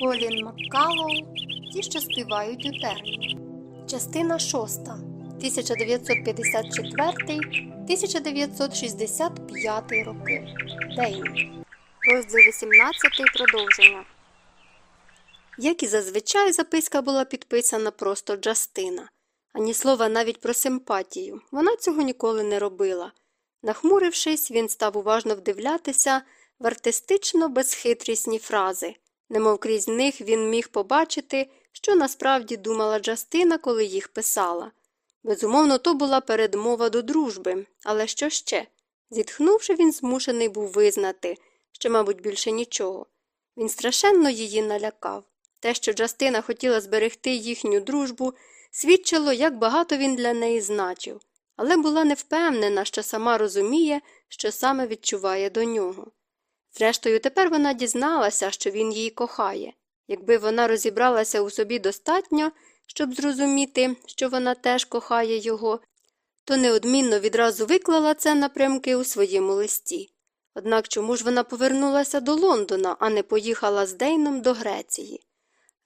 Колін Маккалоу Ті, що співають у терні. Частина 6. 1954-1965 роки. Дейн. Розділ 18. Продовження. Як і зазвичай, записка була підписана просто Джастина. Ані слова навіть про симпатію. Вона цього ніколи не робила. Нахмурившись, він став уважно вдивлятися в артистично безхитрісні фрази, немов крізь них він міг побачити, що насправді думала Джастина, коли їх писала. Безумовно, то була передмова до дружби, але що ще? Зітхнувши, він змушений був визнати, що, мабуть, більше нічого. Він страшенно її налякав. Те, що Джастина хотіла зберегти їхню дружбу, свідчило, як багато він для неї значив, але була не впевнена, що сама розуміє, що саме відчуває до нього. Зрештою, тепер вона дізналася, що він її кохає. Якби вона розібралася у собі достатньо, щоб зрозуміти, що вона теж кохає його, то неодмінно відразу виклала це напрямки у своєму листі. Однак чому ж вона повернулася до Лондона, а не поїхала з Дейном до Греції?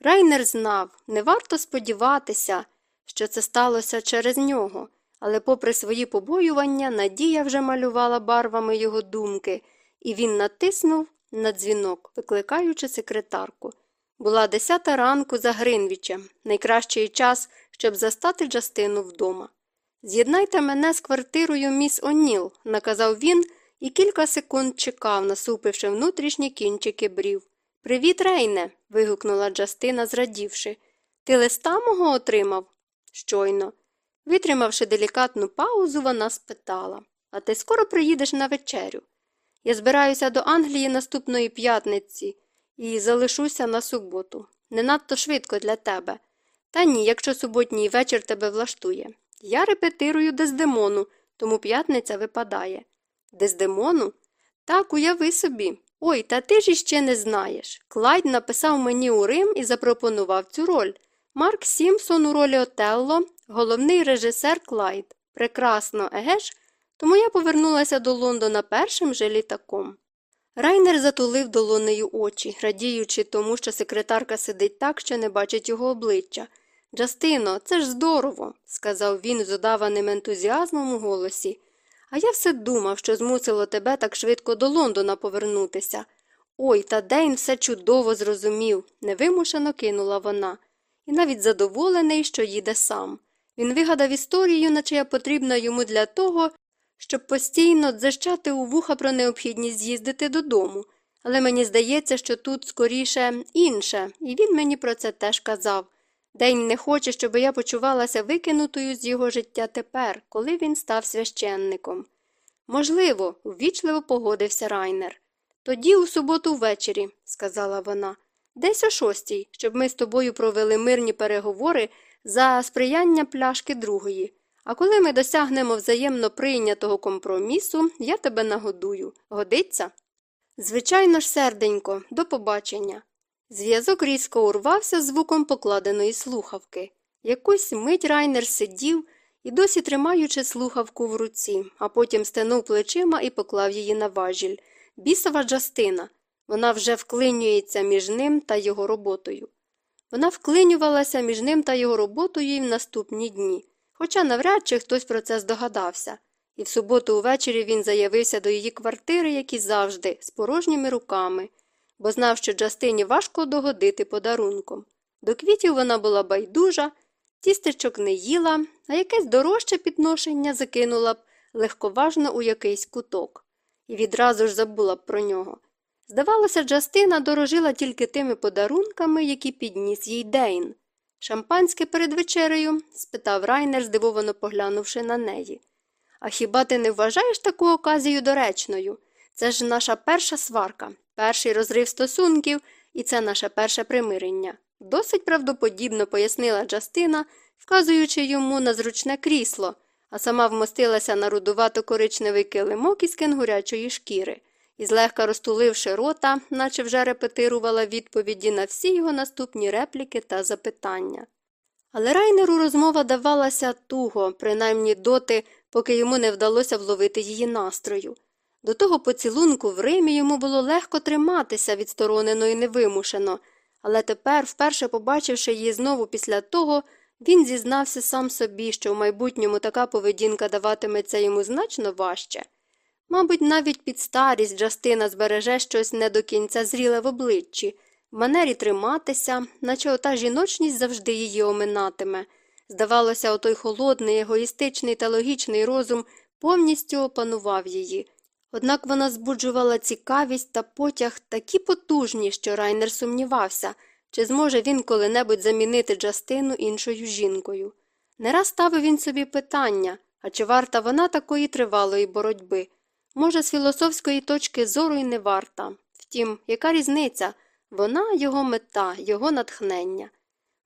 Райнер знав, не варто сподіватися, що це сталося через нього, але, попри свої побоювання, Надія вже малювала барвами його думки, і він натиснув на дзвінок, викликаючи секретарку. Була десята ранку за Гринвічем, найкращий час, щоб застати Джастину вдома. З'єднайте мене з квартирою міс О'Ніл», – наказав він і кілька секунд чекав, насупивши внутрішні кінчики брів. Привіт, Рейне. вигукнула Джастина, зрадівши. Ти листа мого отримав? Щойно. Витримавши делікатну паузу, вона спитала А ти скоро приїдеш на вечерю? Я збираюся до Англії наступної п'ятниці і залишуся на суботу. Не надто швидко для тебе. Та ні, якщо суботній вечір тебе влаштує. Я репетирую Дездемону, тому п'ятниця випадає. Дездемону? Так, уяви собі. Ой, та ти ж іще не знаєш. Клайд написав мені у Рим і запропонував цю роль. Марк Сімпсон у ролі Отелло, головний режисер Клайд. Прекрасно, еге ж? Тому я повернулася до Лондона першим же літаком. Райнер затулив долонею очі, радіючи тому, що секретарка сидить так, що не бачить його обличчя. Джастино, це ж здорово, сказав він з удаваним ентузіазмом у голосі. А я все думав, що змусило тебе так швидко до Лондона повернутися. Ой, та Дейн все чудово зрозумів, невимушено кинула вона, і навіть задоволений, що їде сам. Він вигадав історію, наче я потрібна йому для того, щоб постійно дзищати у вуха про необхідність з'їздити додому. Але мені здається, що тут скоріше інше, і він мені про це теж казав. День не хоче, щоб я почувалася викинутою з його життя тепер, коли він став священником. Можливо, ввічливо погодився Райнер. Тоді у суботу ввечері, сказала вона, десь о шостій, щоб ми з тобою провели мирні переговори за сприяння пляшки-другої. А коли ми досягнемо взаємно прийнятого компромісу, я тебе нагодую. Годиться? Звичайно ж, серденько, до побачення. Зв'язок різко урвався звуком покладеної слухавки. Якусь мить Райнер сидів і досі тримаючи слухавку в руці, а потім стенув плечима і поклав її на важіль. Бісова Джастина. Вона вже вклинюється між ним та його роботою. Вона вклинювалася між ним та його роботою і в наступні дні, хоча навряд чи хтось про це здогадався. І в суботу увечері він заявився до її квартири, як і завжди, з порожніми руками бо знав, що Джастині важко догодити подарунком. До квітів вона була байдужа, тістечок не їла, а якесь дорожче підношення закинула б легковажно у якийсь куток, і відразу ж забула б про нього. Здавалося, Джастина дорожила тільки тими подарунками, які підніс їй Дейн. Шампанське перед вечерею? спитав Райнер, здивовано поглянувши на неї. А хіба ти не вважаєш таку оказію доречною? Це ж наша перша сварка, перший розрив стосунків, і це наше перше примирення. Досить правдоподібно пояснила Джастина, вказуючи йому на зручне крісло, а сама вмостилася на рудувато коричневий килимок із кенгурячої шкіри і, злегка розтуливши рота, наче вже репетирувала відповіді на всі його наступні репліки та запитання. Але райнеру розмова давалася туго, принаймні доти, поки йому не вдалося вловити її настрою. До того поцілунку в Римі йому було легко триматися відсторонено і невимушено, Але тепер, вперше побачивши її знову після того, він зізнався сам собі, що в майбутньому така поведінка даватиметься йому значно важче. Мабуть, навіть під старість Джастина збереже щось не до кінця зріле в обличчі, в манері триматися, наче ота жіночність завжди її оминатиме. Здавалося, отой холодний, егоїстичний та логічний розум повністю опанував її. Однак вона збуджувала цікавість та потяг такі потужні, що Райнер сумнівався, чи зможе він коли-небудь замінити Джастину іншою жінкою. Не раз ставив він собі питання а чи варта вона такої тривалої боротьби? Може, з філософської точки зору й не варта. Втім, яка різниця? Вона його мета, його натхнення.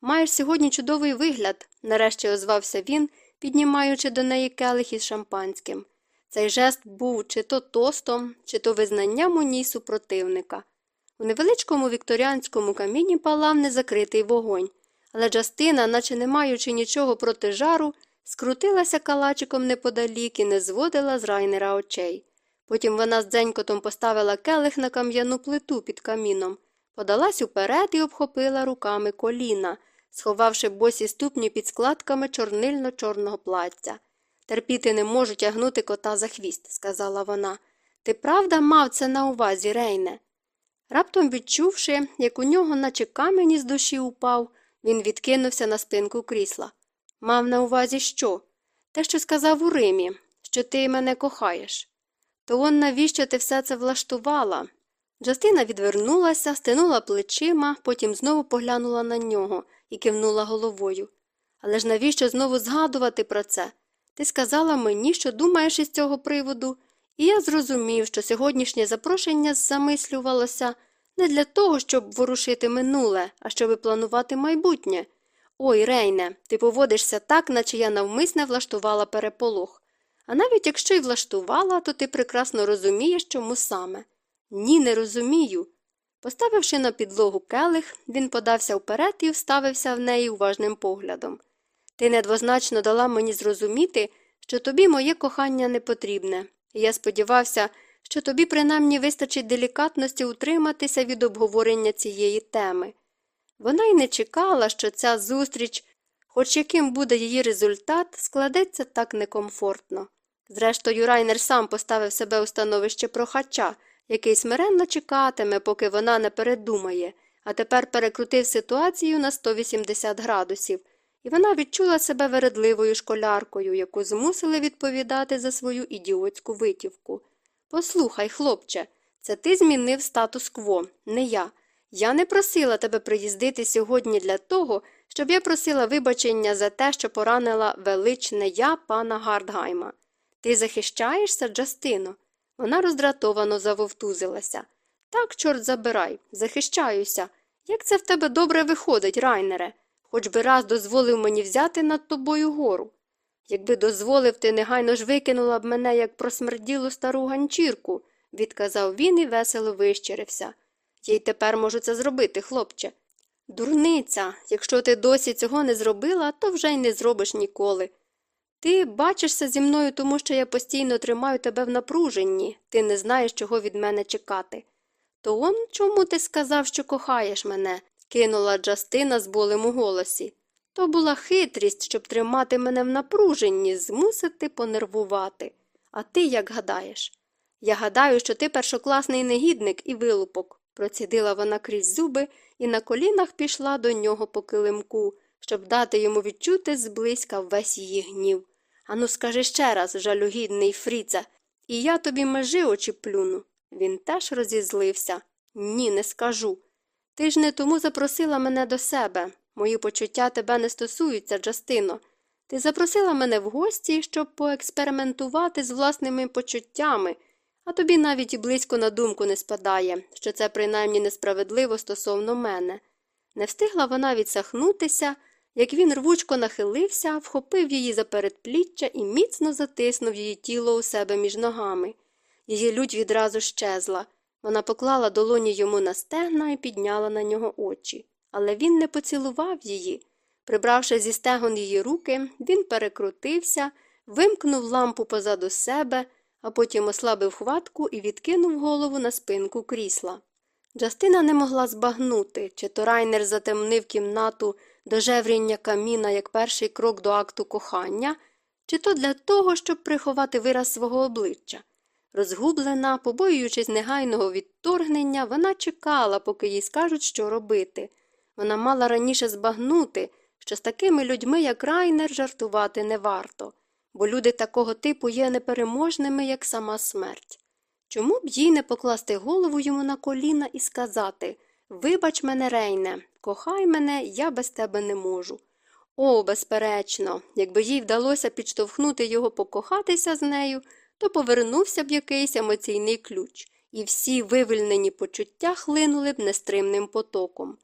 Маєш сьогодні чудовий вигляд, нарешті озвався він, піднімаючи до неї келих із шампанським. Цей жест був чи то тостом, чи то визнанням у ній супротивника. У невеличкому вікторіанському каміні палав незакритий вогонь, але Джастина, наче не маючи нічого проти жару, скрутилася калачиком неподалік і не зводила з райнера очей. Потім вона з дзенькотом поставила келих на кам'яну плиту під каміном, подалась уперед і обхопила руками коліна, сховавши босі ступні під складками чорнильно-чорного плаття. Терпіти не можу тягнути кота за хвіст, сказала вона. Ти правда мав це на увазі, Рейне? Раптом відчувши, як у нього, наче камінь із душі упав, він відкинувся на спинку крісла. Мав на увазі що? Те, що сказав у Римі, що ти мене кохаєш. То он навіщо ти все це влаштувала? Джастина відвернулася, стинула плечима, потім знову поглянула на нього і кивнула головою. Але ж навіщо знову згадувати про це? Ти сказала мені, що думаєш із цього приводу, і я зрозумів, що сьогоднішнє запрошення замислювалося не для того, щоб ворушити минуле, а щоб планувати майбутнє. Ой, Рейне, ти поводишся так, наче я навмисне влаштувала переполох. А навіть якщо й влаштувала, то ти прекрасно розумієш, чому саме. Ні, не розумію. Поставивши на підлогу келих, він подався вперед і вставився в неї уважним поглядом. Ти недвозначно дала мені зрозуміти, що тобі моє кохання не потрібне, і я сподівався, що тобі принаймні вистачить делікатності утриматися від обговорення цієї теми. Вона й не чекала, що ця зустріч, хоч яким буде її результат, складеться так некомфортно. Зрештою, Райнер сам поставив себе у становище прохача, який смиренно чекатиме, поки вона не передумає, а тепер перекрутив ситуацію на 180 градусів, і вона відчула себе вередливою школяркою, яку змусили відповідати за свою ідіотську витівку. Послухай, хлопче, це ти змінив статус-кво, не я. Я не просила тебе приїздити сьогодні для того, щоб я просила вибачення за те, що поранила величне я пана Гардгайма. Ти захищаєшся, Джастино? Вона роздратовано завовтузилася. Так, чорт забирай, захищаюся. Як це в тебе добре виходить, райнере? Хоч би раз дозволив мені взяти над тобою гору. Якби дозволив, ти негайно ж викинула б мене, як просмерділу стару ганчірку, відказав він і весело вищерився. Я й тепер можу це зробити, хлопче. Дурниця, якщо ти досі цього не зробила, то вже й не зробиш ніколи. Ти бачишся зі мною, тому що я постійно тримаю тебе в напруженні, ти не знаєш, чого від мене чекати. То он чому ти сказав, що кохаєш мене? кинула Джастина з болем у голосі. То була хитрість, щоб тримати мене в напруженні, змусити понервувати. А ти як гадаєш? Я гадаю, що ти першокласний негідник і вилупок, процідила вона крізь зуби і на колінах пішла до нього по килимку, щоб дати йому відчути зблизька весь її гнів. Ану, скажи ще раз, жалюгідний Фріце, і я тобі межи очі плюну. Він теж розізлився. Ні, не скажу. Ти ж не тому запросила мене до себе. Мої почуття тебе не стосуються, Джастино. Ти запросила мене в гості, щоб поекспериментувати з власними почуттями, а тобі навіть і близько на думку не спадає, що це принаймні несправедливо стосовно мене. Не встигла вона відсахнутися, як він рвучко нахилився, вхопив її за передпліччя і міцно затиснув її тіло у себе між ногами. Її лють відразу щезла. Вона поклала долоні йому на стегна і підняла на нього очі. Але він не поцілував її. Прибравши зі стегон її руки, він перекрутився, вимкнув лампу позаду себе, а потім ослабив хватку і відкинув голову на спинку крісла. Джастина не могла збагнути, чи то Райнер затемнив кімнату до жевріння каміна як перший крок до акту кохання, чи то для того, щоб приховати вираз свого обличчя. Розгублена, побоюючись негайного відторгнення, вона чекала, поки їй скажуть, що робити. Вона мала раніше збагнути, що з такими людьми, як Райнер, жартувати не варто, бо люди такого типу є непереможними, як сама смерть. Чому б їй не покласти голову йому на коліна і сказати Вибач мене, Рейне, кохай мене, я без тебе не можу. О, безперечно, якби їй вдалося підштовхнути його покохатися з нею, то повернувся б якийсь емоційний ключ, і всі вивільнені почуття хлинули б нестримним потоком.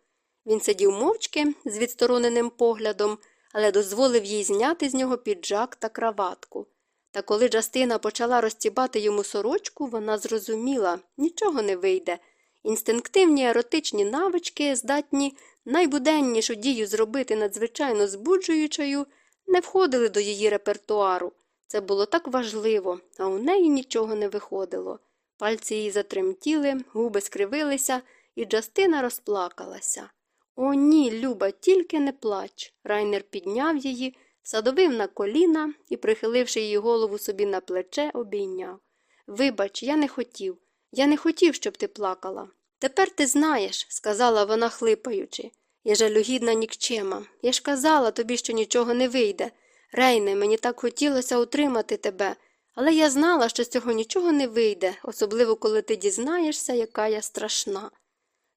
Він сидів мовчки з відстороненим поглядом, але дозволив їй зняти з нього піджак та краватку. Та коли Джастина почала розтібати йому сорочку, вона зрозуміла нічого не вийде. Інстинктивні еротичні навички, здатні найбуденнішу дію зробити надзвичайно збуджуючою, не входили до її репертуару. Це було так важливо, а у неї нічого не виходило. Пальці її затремтіли, губи скривилися, і Джастина розплакалася. О, ні, Люба, тільки не плач. Райнер підняв її, садовив на коліна і, прихиливши її голову собі на плече, обійняв. Вибач, я не хотів. Я не хотів, щоб ти плакала. Тепер ти знаєш, сказала вона, хлипаючи. Я жалюгідна нікчема. Я ж казала тобі, що нічого не вийде. Рейне, мені так хотілося утримати тебе, але я знала, що з цього нічого не вийде, особливо коли ти дізнаєшся, яка я страшна.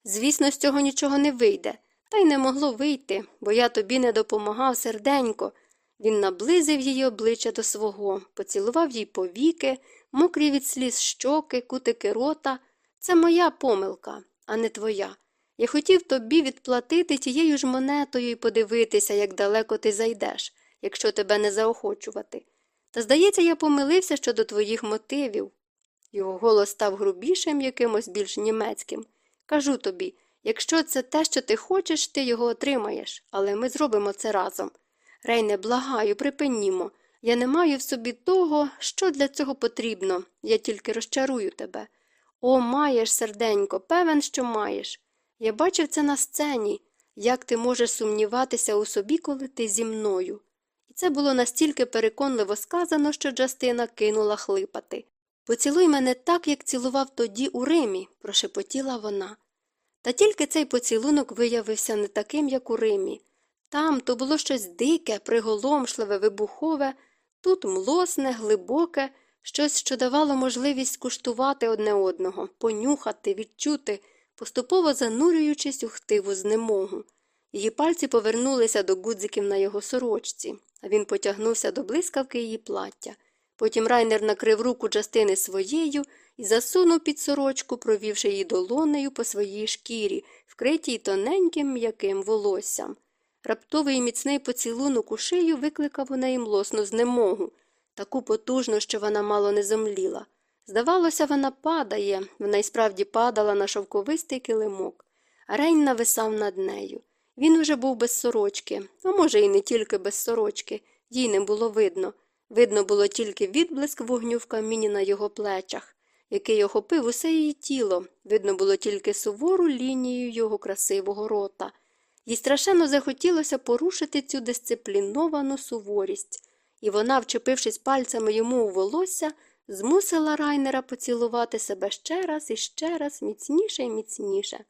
Звісно, з цього нічого не вийде, та й не могло вийти, бо я тобі не допомагав серденько. Він наблизив її обличчя до свого, поцілував їй повіки, мокрі від сліз щоки, кутики рота. Це моя помилка, а не твоя. Я хотів тобі відплатити тією ж монетою і подивитися, як далеко ти зайдеш, якщо тебе не заохочувати. Та, здається, я помилився щодо твоїх мотивів. Його голос став грубішим, якимось більш німецьким. Кажу тобі, якщо це те, що ти хочеш, ти його отримаєш, але ми зробимо це разом. Рейне, благаю, припинімо. Я не маю в собі того, що для цього потрібно, я тільки розчарую тебе. О, маєш, серденько, певен, що маєш. Я бачив це на сцені, як ти можеш сумніватися у собі, коли ти зі мною. І це було настільки переконливо сказано, що Джастина кинула хлипати. Поцілуй мене так, як цілував тоді у Римі, прошепотіла вона. Та тільки цей поцілунок виявився не таким, як у Римі. Там то було щось дике, приголомшливе, вибухове, тут млосне, глибоке, щось, що давало можливість куштувати одне одного, понюхати, відчути, поступово занурюючись у хтиву знемогу. Її пальці повернулися до гудзиків на його сорочці, а він потягнувся до блискавки її плаття. Потім райнер накрив руку частини своєю і засунув під сорочку, провівши її долонею по своїй шкірі, вкритій тоненьким м'яким волоссям. Раптовий міцний поцілунок у шию викликав у неї млосну знемогу, таку потужну, що вона мало не зомліла. Здавалося, вона падає, вона й справді падала на шовковистий килимок, Рейн нависав над нею. Він уже був без сорочки, а може, і не тільки без сорочки, їй не було видно. Видно було тільки відблиск вогню в каміні на його плечах, який охопив усе її тіло, видно було тільки сувору лінію його красивого рота. Їй страшенно захотілося порушити цю дисципліновану суворість, і вона, вчепившись пальцями йому у волосся, змусила райнера поцілувати себе ще раз і ще раз міцніше і міцніше.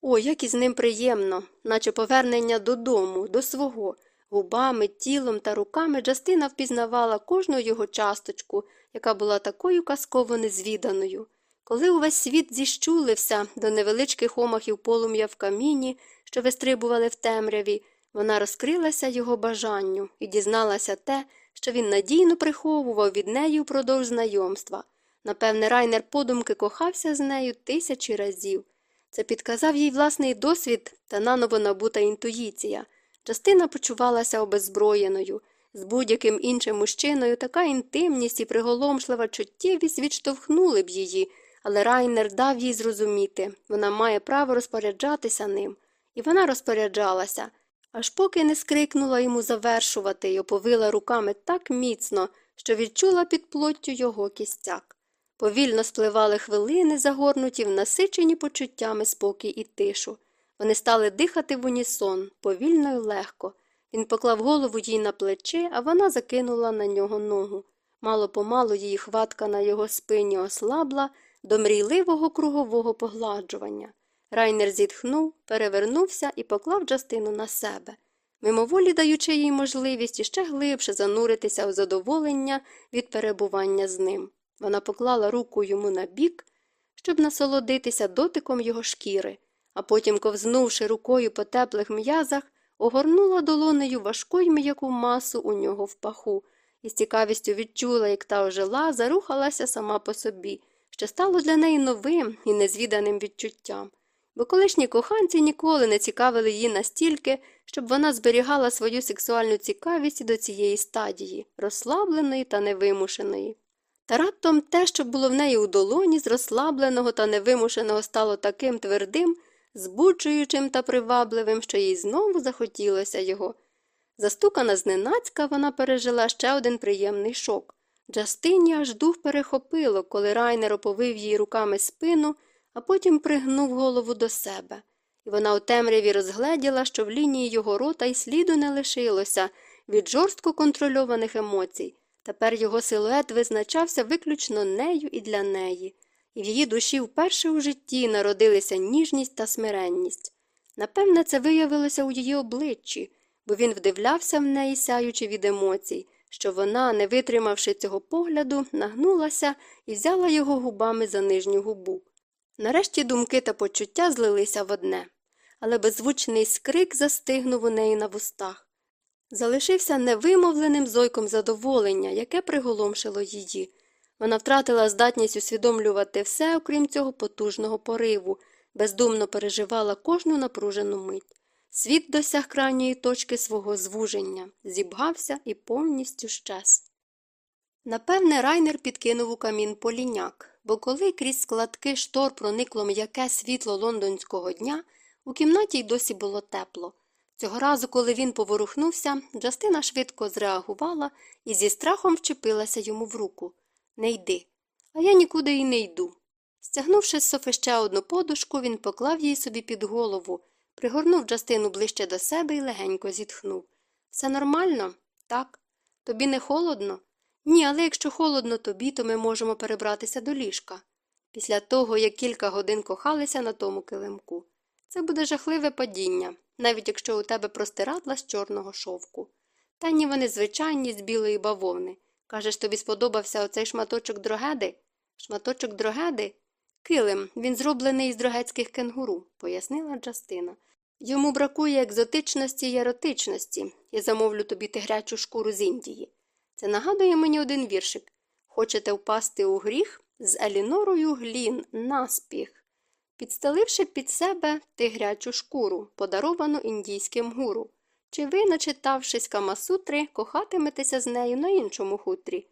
О, як із ним приємно, наче повернення додому, до свого. Губами, тілом та руками Джастина впізнавала кожну його часточку, яка була такою казково незвіданою. Коли увесь світ зіщулився до невеличких омахів полум'я в каміні, що вистрибували в темряві, вона розкрилася його бажанню і дізналася те, що він надійно приховував від неї впродовж знайомства. Напевне, райнер подумки кохався з нею тисячі разів. Це підказав їй власний досвід та наново набута інтуїція. Частина почувалася обеззброєною. З будь-яким іншим мужчиною така інтимність і приголомшлива чуттєвість відштовхнули б її, але Райнер дав їй зрозуміти вона має право розпоряджатися ним. І вона розпоряджалася, аж поки не скрикнула йому завершувати й оповила руками так міцно, що відчула під плоттю його кістяк. Повільно спливали хвилини, загорнуті в насичені почуттями спокій і тишу. Вони стали дихати в унісон, повільно й легко. Він поклав голову їй на плече, а вона закинула на нього ногу. Мало помалу її хватка на його спині ослабла до мрійливого кругового погладжування. Райнер зітхнув, перевернувся і поклав Джастину на себе, мимоволі даючи їй можливість іще глибше зануритися у задоволення від перебування з ним. Вона поклала руку йому на бік, щоб насолодитися дотиком його шкіри, а потім, ковзнувши рукою по теплих м'язах, огорнула долонею важку й м'яку масу у нього в паху і з цікавістю відчула, як та ожила, зарухалася сама по собі, що стало для неї новим і незвіданим відчуттям. Бо колишні коханці ніколи не цікавили її настільки, щоб вона зберігала свою сексуальну цікавість до цієї стадії, розслабленої та невимушеної. Та раптом те, що було в неї у долоні, з розслабленого та невимушеного стало таким твердим, збуджуючим та привабливим, що їй знову захотілося його. Застукана зненацька, вона пережила ще один приємний шок. Джастині аж дух перехопило, коли Райнер оповив її руками спину, а потім пригнув голову до себе. І вона у темряві розгледіла, що в лінії його рота й сліду не лишилося від жорстко контрольованих емоцій. Тепер його силует визначався виключно нею і для неї, і в її душі вперше у житті народилися ніжність та смиренність. Напевне, це виявилося у її обличчі, бо він вдивлявся в неї, сяючи від емоцій, що вона, не витримавши цього погляду, нагнулася і взяла його губами за нижню губу. Нарешті думки та почуття злилися в одне, але беззвучний скрик застигнув у неї на вустах. Залишився невимовленим зойком задоволення, яке приголомшило її. Вона втратила здатність усвідомлювати все, окрім цього потужного пориву, бездумно переживала кожну напружену мить. Світ досяг крайньої точки свого звуження, зібгався і повністю щез. Напевне, райнер підкинув у камін поліняк, бо коли крізь складки штор проникло м'яке світло лондонського дня, у кімнаті й досі було тепло. Цього разу, коли він поворухнувся, Джастина швидко зреагувала і зі страхом вчепилася йому в руку. Не йди. А я нікуди й не йду. Стягнувши з Софи ще одну подушку, він поклав її собі під голову, пригорнув Джастину ближче до себе і легенько зітхнув. Все нормально? Так. Тобі не холодно? Ні, але якщо холодно тобі, то ми можемо перебратися до ліжка. Після того, як кілька годин кохалися на тому килимку. Це буде жахливе падіння, навіть якщо у тебе простирадла з чорного шовку. Та ні вони звичайні з білої бавовни. Кажеш, тобі сподобався оцей шматочок дрогеди? Шматочок дрогеди? Килим, він зроблений із дрогецьких кенгуру, пояснила Джастина. Йому бракує екзотичності й еротичності. Я замовлю тобі тигрячу шкуру з Індії. Це нагадує мені один віршик. Хочете впасти у гріх? З Елінорою Глін, наспіх, підстеливши під себе тигрячу шкуру, подаровану індійським гуру. Чи ви, начитавшись Камасутри, кохатиметеся з нею на іншому хутрі?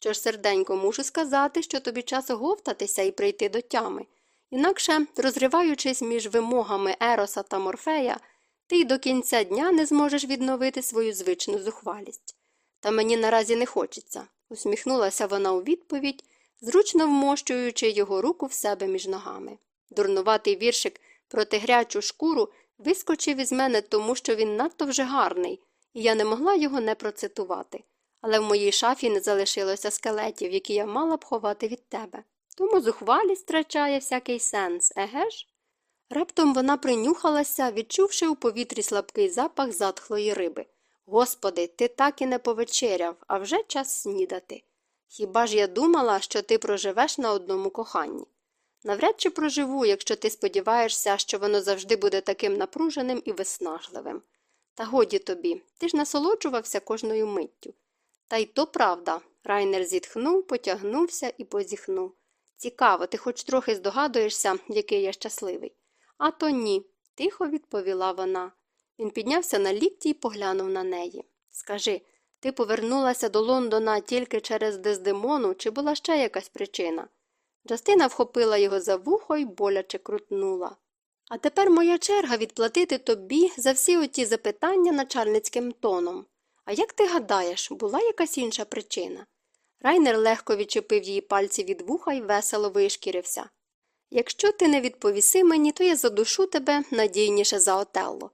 Що ж, серденько, мушу сказати, що тобі час оговтатися і прийти до тями. Інакше, розриваючись між вимогами Ероса та Морфея, ти й до кінця дня не зможеш відновити свою звичну зухвалість. Та мені наразі не хочеться, усміхнулася вона у відповідь, зручно вмощуючи його руку в себе між ногами. Дурнуватий віршик про тигрячу шкуру вискочив із мене тому, що він надто вже гарний, і я не могла його не процитувати. Але в моїй шафі не залишилося скелетів, які я мала б ховати від тебе. Тому зухвалість втрачає всякий сенс, еге ж? Раптом вона принюхалася, відчувши у повітрі слабкий запах затхлої риби. Господи, ти так і не повечеряв, а вже час снідати. Хіба ж я думала, що ти проживеш на одному коханні? Навряд чи проживу, якщо ти сподіваєшся, що воно завжди буде таким напруженим і виснажливим. Та годі тобі, ти ж насолоджувався кожною миттю. Та й то правда. Райнер зітхнув, потягнувся і позіхнув. Цікаво, ти хоч трохи здогадуєшся, який я щасливий. А то ні, тихо відповіла вона. Він піднявся на лікті і поглянув на неї. Скажи, ти повернулася до Лондона тільки через Дездемону, чи була ще якась причина? Джастина вхопила його за вухо і боляче крутнула. А тепер моя черга відплатити тобі за всі оті запитання начальницьким тоном. А як ти гадаєш, була якась інша причина? Райнер легко відчепив її пальці від вуха і весело вишкірився. Якщо ти не відповіси мені, то я задушу тебе надійніше за Отелло.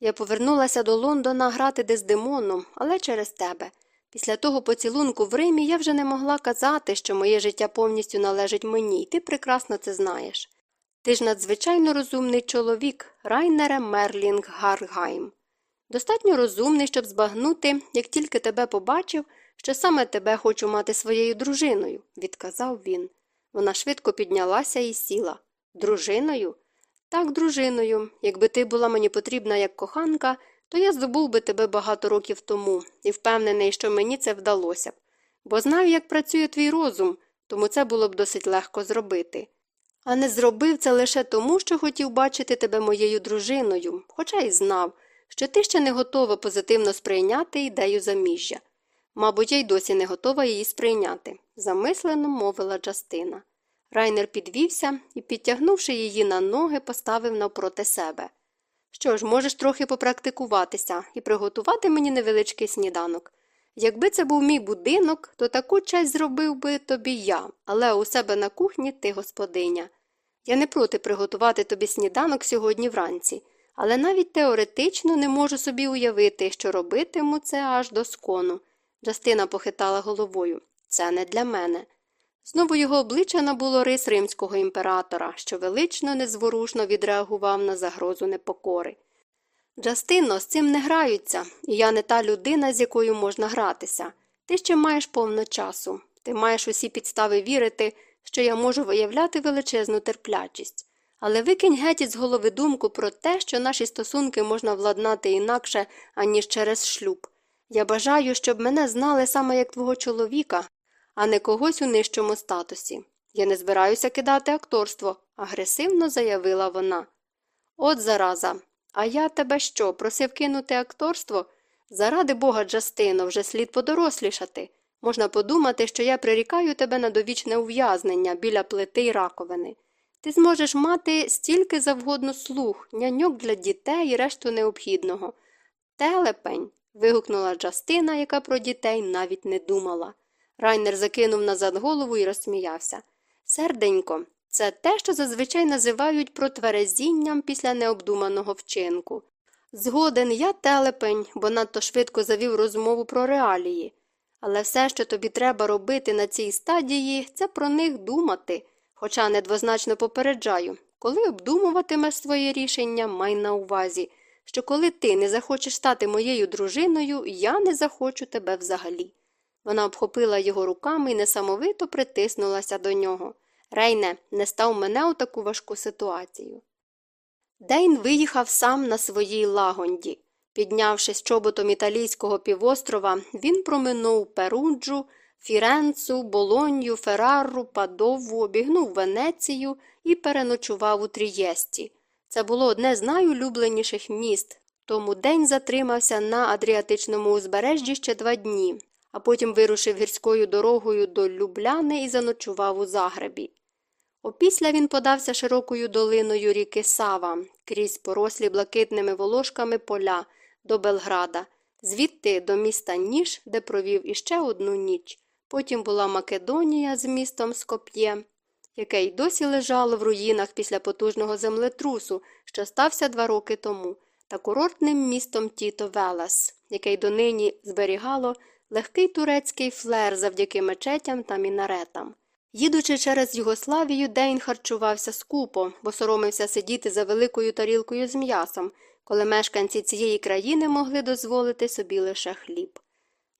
Я повернулася до Лондона грати Дездемоном, але через тебе. Після того поцілунку в Римі я вже не могла казати, що моє життя повністю належить мені, і ти прекрасно це знаєш. Ти ж надзвичайно розумний чоловік, Райнере Мерлінг Гаргайм. Достатньо розумний, щоб збагнути, як тільки тебе побачив, що саме тебе хочу мати своєю дружиною, відказав він. Вона швидко піднялася і сіла. Дружиною? Так, дружиною. Якби ти була мені потрібна як коханка, то я здобув би тебе багато років тому і впевнений, що мені це вдалося б. Бо знаю, як працює твій розум, тому це було б досить легко зробити. А не зробив це лише тому, що хотів бачити тебе моєю дружиною, хоча й знав, що ти ще не готова позитивно сприйняти ідею заміжжя. Мабуть, я й досі не готова її сприйняти, замислено мовила Джастина. Райнер підвівся і, підтягнувши її на ноги, поставив навпроти себе. Що ж, можеш трохи попрактикуватися і приготувати мені невеличкий сніданок. Якби це був мій будинок, то таку честь зробив би тобі я, але у себе на кухні ти господиня. Я не проти приготувати тобі сніданок сьогодні вранці, але навіть теоретично не можу собі уявити, що робитиму це аж до скону. Джастина похитала головою. Це не для мене. Знову його обличчя набуло рис римського імператора, що велично незворушно відреагував на загрозу непокори. Джастино, з цим не граються, і я не та людина, з якою можна гратися. Ти ще маєш повно часу. Ти маєш усі підстави вірити, що я можу виявляти величезну терплячість. Але викинь геть із голови думку про те, що наші стосунки можна владнати інакше, аніж через шлюб. Я бажаю, щоб мене знали саме як твого чоловіка, а не когось у нижчому статусі. Я не збираюся кидати акторство, агресивно заявила вона. От зараза. А я тебе що, просив кинути акторство? Заради бога, Джастино, вже слід подорослішати. Можна подумати, що я прирікаю тебе на довічне ув'язнення біля плити й раковини. Ти зможеш мати стільки завгодно слух, няньок для дітей і решту необхідного. Телепень. вигукнула Джастина, яка про дітей навіть не думала. Райнер закинув назад голову і розсміявся. Серденько, це те, що зазвичай називають протверезінням після необдуманого вчинку. Згоден я телепень, бо надто швидко завів розмову про реалії. Але все, що тобі треба робити на цій стадії, це про них думати, хоча недвозначно попереджаю, коли обдумуватимеш своє рішення, май на увазі, що коли ти не захочеш стати моєю дружиною, я не захочу тебе взагалі. Вона обхопила його руками і несамовито притиснулася до нього. Рейне, не став мене у таку важку ситуацію. Дейн виїхав сам на своїй лагонді. Піднявшись чоботом італійського півострова, він проминув Перуджу, Фіренцу, Болонью, Феррару, Падову, обігнув Венецію і переночував у Трієсті. Це було одне з найулюбленіших міст, тому день затримався на Адріатичному узбережжі ще два дні, а потім вирушив гірською дорогою до Любляни і заночував у Загребі. Опісля він подався широкою долиною ріки Сава, крізь порослі блакитними волошками поля до Белграда, звідти до міста Ніж, де провів іще одну ніч. Потім була Македонія з містом Скоп'є, яке й досі лежало в руїнах після потужного землетрусу, що стався два роки тому, та курортним містом Тіто Велес, яке й донині зберігало легкий турецький флер завдяки мечетям та мінаретам. Їдучи через Югославію, Дейн харчувався скупо, бо соромився сидіти за великою тарілкою з м'ясом, коли мешканці цієї країни могли дозволити собі лише хліб.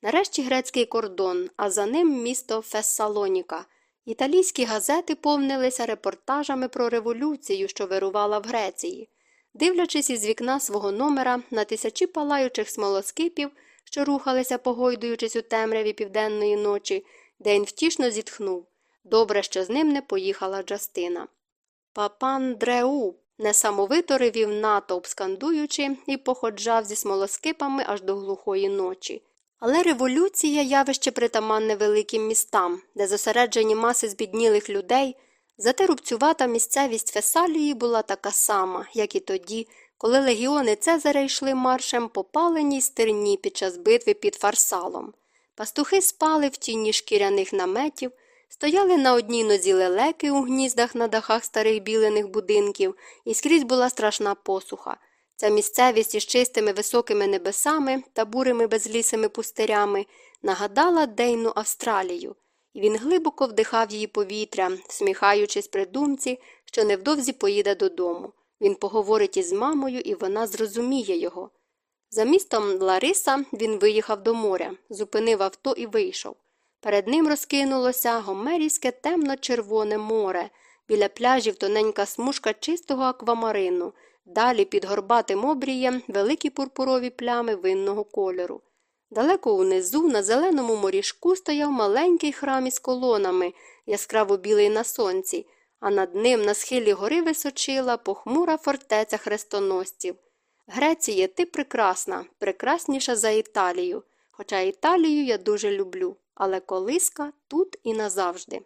Нарешті грецький кордон, а за ним місто Фессалоніка. Італійські газети повнилися репортажами про революцію, що вирувала в Греції. Дивлячись із вікна свого номера на тисячі палаючих смолоскипів, що рухалися, погойдуючись у темряві південної ночі, Дейн втішно зітхнув. Добре, що з ним не поїхала Джастина. Папан Дреу несамовито ревів натовп, скандуючи, і походжав зі смолоскипами аж до глухої ночі. Але революція явище притаманне великим містам, де зосереджені маси збіднілих людей, зате рубцювата місцевість Фесалії була така сама, як і тоді, коли легіони Цезаря йшли маршем по паленій стерні під час битви під Фарсалом. Пастухи спали в тіні шкіряних наметів, стояли на одній нозі лелеки у гніздах на дахах старих білених будинків, і скрізь була страшна посуха. Ця місцевість із чистими високими небесами та бурими безлісими пустирями нагадала Дейну Австралію, і він глибоко вдихав її повітря, всміхаючись при думці, що невдовзі поїде додому. Він поговорить із мамою, і вона зрозуміє його. За містом Лариса він виїхав до моря, зупинив авто і вийшов. Перед ним розкинулося гомерівське темно-червоне море, біля пляжів тоненька смужка чистого аквамарину, далі під горбатим обрієм великі пурпурові плями винного кольору. Далеко унизу, на зеленому морішку, стояв маленький храм із колонами, яскраво білий на сонці, а над ним на схилі гори височила похмура фортеця хрестоносців. Греція, ти прекрасна, прекрасніша за Італію. Хоча Італію я дуже люблю, але колиска тут і назавжди.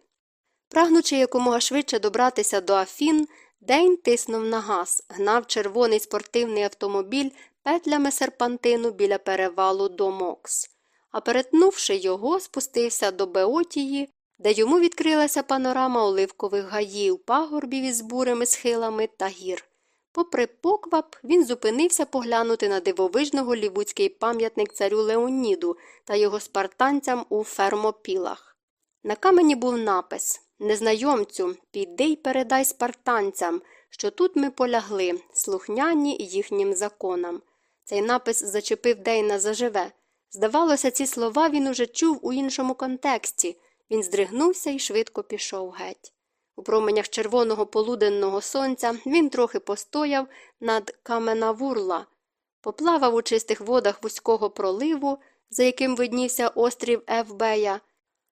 Прагнучи якомога швидше добратися до Афін, Дейн тиснув на газ, гнав червоний спортивний автомобіль петлями серпантину біля перевалу до Мокс. А перетнувши його, спустився до Беотії, де йому відкрилася панорама оливкових гаїв, пагорбів із бурими схилами та гір. Попри поквап, він зупинився поглянути на дивовижно голівудський пам'ятник царю Леоніду та його спартанцям у фермопілах. На камені був напис Незнайомцю, піди й передай спартанцям, що тут ми полягли, слухняні їхнім законам. Цей напис зачепив Дейна заживе. Здавалося, ці слова він уже чув у іншому контексті. Він здригнувся і швидко пішов геть. У променях червоного полуденного сонця він трохи постояв над Каменавурла, поплавав у чистих водах вузького проливу, за яким виднівся острів Евбея.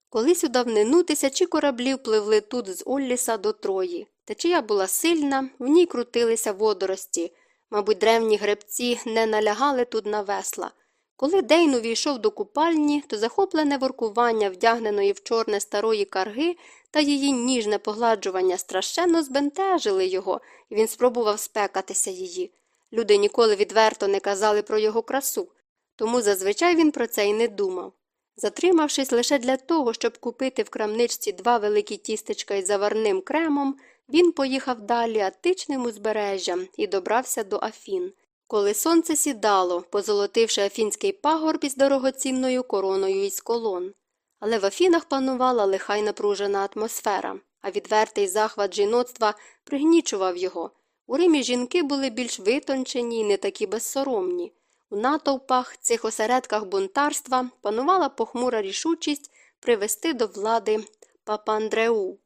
Колись у давнину тисячі кораблів пливли тут з Олліса до Трої. Течія була сильна, в ній крутилися водорості. Мабуть, древні гребці не налягали тут на весла. Коли Дейн увійшов до купальні, то захоплене воркування вдягненої в чорне старої карги та її ніжне погладжування страшенно збентежили його, і він спробував спекатися її. Люди ніколи відверто не казали про його красу, тому зазвичай він про це й не думав. Затримавшись лише для того, щоб купити в крамничці два великі тістечка із заварним кремом, він поїхав далі атичним узбережжям і добрався до Афін. Коли сонце сідало, позолотивши афінський пагорб із дорогоцінною короною із колон. Але в Афінах панувала лиха й напружена атмосфера, а відвертий захват жіноцтва пригнічував його. У Римі жінки були більш витончені й не такі безсоромні. У натовпах, цих осередках бунтарства панувала похмура рішучість привести до влади Папандреу.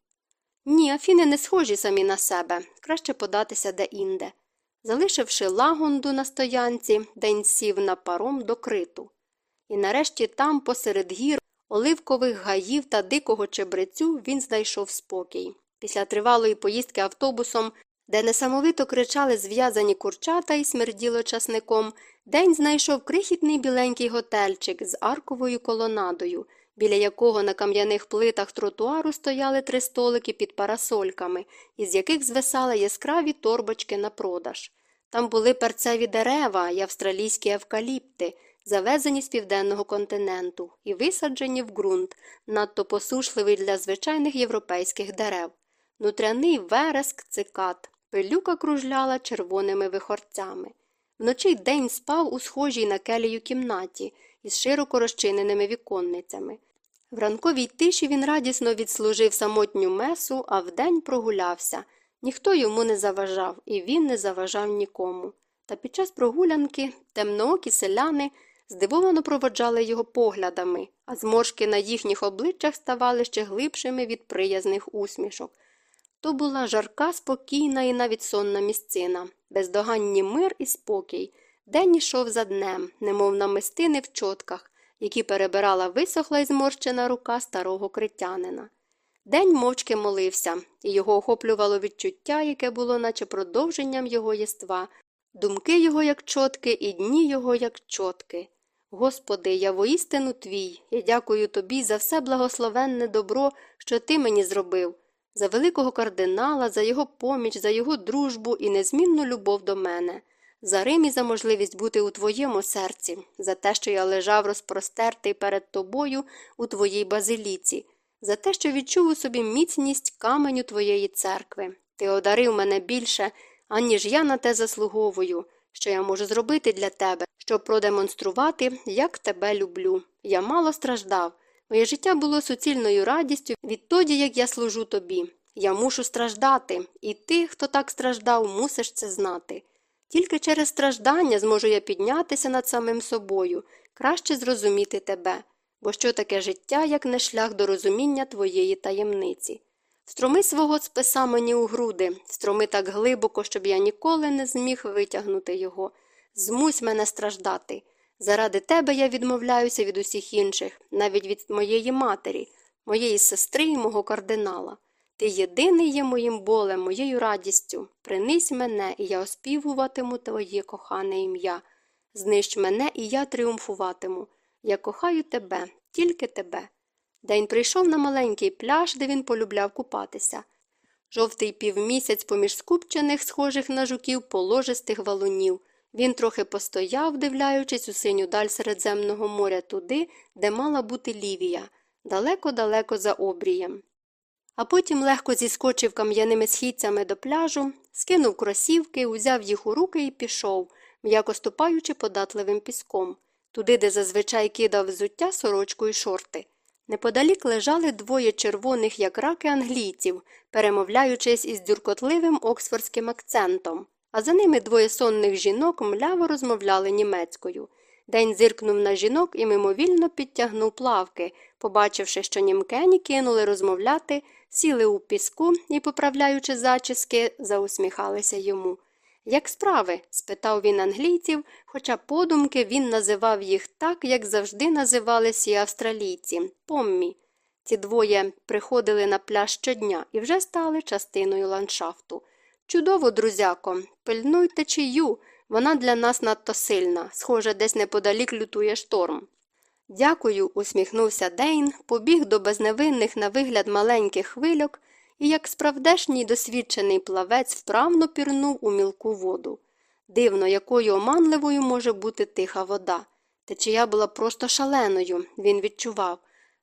Ні, Афіни не схожі самі на себе, краще податися де-інде. Залишивши лагунду на стоянці, день сів на паром до криту. І нарешті там, посеред гір, оливкових гаїв та дикого чебрецю він знайшов спокій. Після тривалої поїздки автобусом, де несамовито кричали зв'язані курчата і смерділо часником, день знайшов крихітний біленький готельчик з арковою колонадою, біля якого на кам'яних плитах тротуару стояли три столики під парасольками, із яких звисали яскраві торбочки на продаж. Там були перцеві дерева й австралійські евкаліпти, завезені з південного континенту і висаджені в ґрунт, надто посушливий для звичайних європейських дерев. Нутряний вереск цикад, пилюка кружляла червоними вихорцями. Вночі день спав у схожій на келію кімнаті із широко розчиненими віконницями. В ранковій тиші він радісно відслужив самотню месу, а вдень прогулявся. Ніхто йому не заважав, і він не заважав нікому. Та під час прогулянки темноокі селяни здивовано проводжали його поглядами, а зморшки на їхніх обличчях ставали ще глибшими від приязних усмішок. То була жарка, спокійна і навіть сонна місцина, бездоганні мир і спокій. День ішов за днем, немов намистини в чотках, які перебирала висохла і зморщена рука старого критянина. День мовчки молився, і його охоплювало відчуття, яке було, наче продовженням його єства, думки його, як чотки, і дні його, як чотки. Господи, я воістину твій, я дякую тобі за все благословенне добро, що ти мені зробив, за великого кардинала, за його поміч, за його дружбу і незмінну любов до мене, за Рим і за можливість бути у твоєму серці, за те, що я лежав розпростертий перед тобою у твоїй базиліці, за те, що відчув у собі міцність каменю твоєї церкви. Ти одарив мене більше, аніж я на те заслуговую, що я можу зробити для тебе, щоб продемонструвати, як тебе люблю. Я мало страждав. Моє життя було суцільною радістю відтоді, як я служу тобі. Я мушу страждати, і ти, хто так страждав, мусиш це знати. Тільки через страждання зможу я піднятися над самим собою, краще зрозуміти тебе, бо що таке життя, як не шлях до розуміння твоєї таємниці. Строми свого списа мені у груди, строми так глибоко, щоб я ніколи не зміг витягнути його. Змусь мене страждати. Заради тебе я відмовляюся від усіх інших, навіть від моєї матері, моєї сестри і мого кардинала. Ти єдиний є моїм болем, моєю радістю. Принись мене, і я оспівуватиму твоє кохане ім'я. Знищ мене, і я тріумфуватиму. Я кохаю тебе, тільки тебе. День прийшов на маленький пляж, де він полюбляв купатися. Жовтий півмісяць поміж скупчених, схожих на жуків, положистих валунів. Він трохи постояв, дивляючись у синю даль Середземного моря туди, де мала бути Лівія, далеко-далеко за обрієм. А потім легко зіскочив кам'яними східцями до пляжу, скинув кросівки, узяв їх у руки і пішов, м'яко ступаючи податливим піском, туди, де зазвичай кидав взуття сорочку і шорти. Неподалік лежали двоє червоних, як раки англійців, перемовляючись із дюркотливим оксфордським акцентом, а за ними двоє сонних жінок мляво розмовляли німецькою. День зиркнув на жінок і мимовільно підтягнув плавки, побачивши, що німкені кинули розмовляти, сіли у піску і, поправляючи зачіски, заусміхалися йому. Як справи? спитав він англійців, хоча подумки він називав їх так, як завжди називали всі австралійці поммі. Ці двоє приходили на пляж щодня і вже стали частиною ландшафту. Чудово, друзяко, пильнуйте чию, вона для нас надто сильна, схоже, десь неподалік лютує шторм. Дякую, усміхнувся Дейн, побіг до безневинних на вигляд маленьких хвильок і, як справдешній досвідчений плавець, вправно пірнув у мілку воду. Дивно, якою оманливою може бути тиха вода. Течія була просто шаленою, він відчував,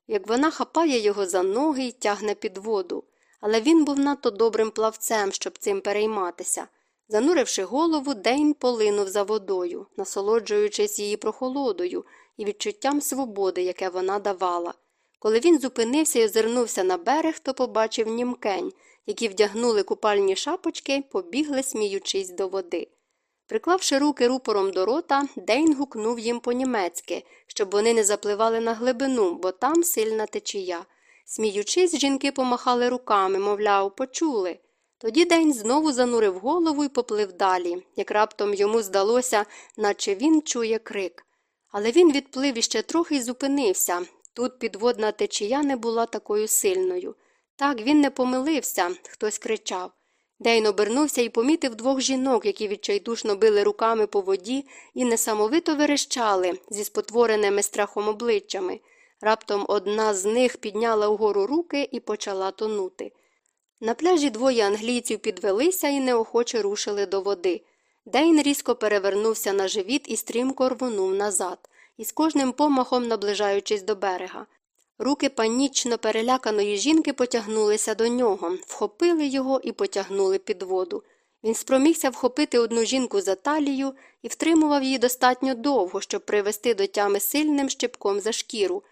як вона хапає його за ноги і тягне під воду. Але він був надто добрим плавцем, щоб цим перейматися. Зануривши голову, Дейн полинув за водою, насолоджуючись її прохолодою і відчуттям свободи, яке вона давала. Коли він зупинився і озирнувся на берег, то побачив німкень, які вдягнули купальні шапочки, побігли, сміючись до води. Приклавши руки рупором до рота, Дейн гукнув їм по німецьки, щоб вони не запливали на глибину, бо там сильна течія. Сміючись, жінки помахали руками, мовляв, почули. Тоді День знову занурив голову і поплив далі, як раптом йому здалося, наче він чує крик. Але він відплив іще трохи й зупинився. Тут підводна течія не була такою сильною. Так він не помилився, хтось кричав. Дейн обернувся і помітив двох жінок, які відчайдушно били руками по воді і несамовито верещали зі спотвореними страхом обличчями. Раптом одна з них підняла вгору руки і почала тонути. На пляжі двоє англійців підвелися і неохоче рушили до води. Дейн різко перевернувся на живіт і стрімко рвонув назад, із кожним помахом наближаючись до берега. Руки панічно переляканої жінки потягнулися до нього, вхопили його і потягнули під воду. Він спромігся вхопити одну жінку за талію і втримував її достатньо довго, щоб привести до тями сильним щепком за шкіру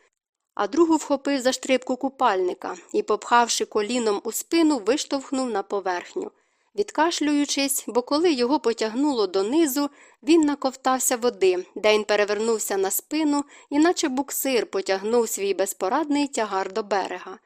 а другу вхопив за штрибку купальника і, попхавши коліном у спину, виштовхнув на поверхню. Відкашлюючись, бо коли його потягнуло донизу, він наковтався води, День перевернувся на спину і, наче буксир, потягнув свій безпорадний тягар до берега.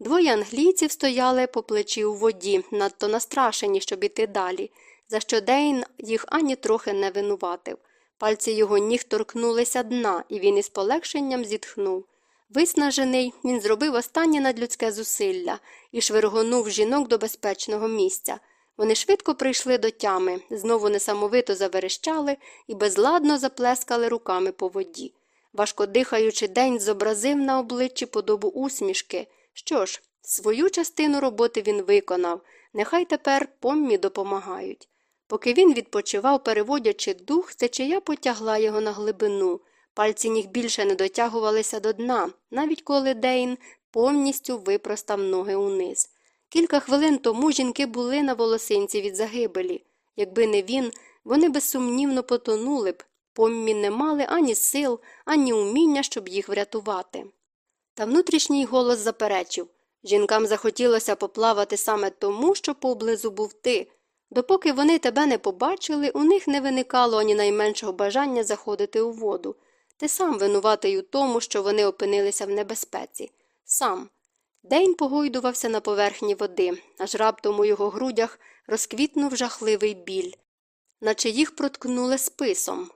Двоє англійців стояли по плечі у воді, надто настрашені, щоб іти далі, за що Дейн їх ані трохи не винуватив. Пальці його ніг торкнулися дна, і він із полегшенням зітхнув. Виснажений, він зробив останнє надлюдське зусилля і швиргонув жінок до безпечного місця. Вони швидко прийшли до тями, знову несамовито заверещали і безладно заплескали руками по воді. Важко дихаючи, день зобразив на обличчі подобу усмішки. Що ж, свою частину роботи він виконав, нехай тепер поммі допомагають. Поки він відпочивав, переводячи дух, течія потягла його на глибину. Пальці ніг більше не дотягувалися до дна, навіть коли Дейн повністю випростав ноги униз. Кілька хвилин тому жінки були на волосинці від загибелі. Якби не він, вони безсумнівно потонули б, поммі не мали ані сил, ані уміння, щоб їх врятувати. Та внутрішній голос заперечив жінкам захотілося поплавати саме тому, що поблизу був ти. Допоки вони тебе не побачили, у них не виникало ані найменшого бажання заходити у воду. Ти сам винуватий у тому, що вони опинилися в небезпеці. Сам. Дейн погойдувався на поверхні води, аж раптом у його грудях розквітнув жахливий біль, наче їх проткнули списом.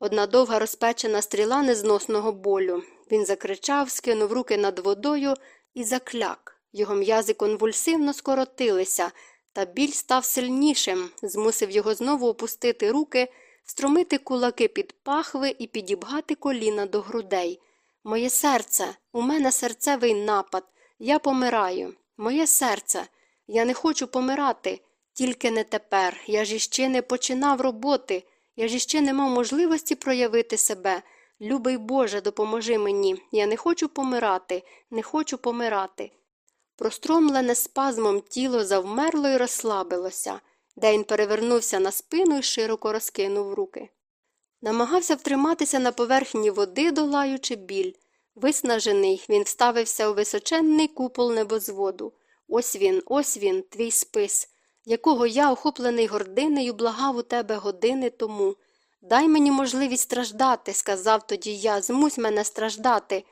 Одна довга розпечена стріла незносного болю. Він закричав, скинув руки над водою і закляк. Його м'язи конвульсивно скоротилися, та біль став сильнішим, змусив його знову опустити руки, струмити кулаки під пахви і підібгати коліна до грудей. Моє серце, у мене серцевий напад, я помираю. Моє серце, я не хочу помирати, тільки не тепер. Я ж іще не починав роботи, я ж іще не мав можливості проявити себе. Любий Боже, допоможи мені. Я не хочу помирати, не хочу помирати. Простромлене спазмом тіло завмерло і розслабилося. Дейн перевернувся на спину і широко розкинув руки. Намагався втриматися на поверхні води, долаючи біль. Виснажений, він вставився у височенний купол небозводу. Ось він, ось він, твій спис, якого я, охоплений гординею, благав у тебе години тому. Дай мені можливість страждати, сказав тоді я, змусь мене страждати.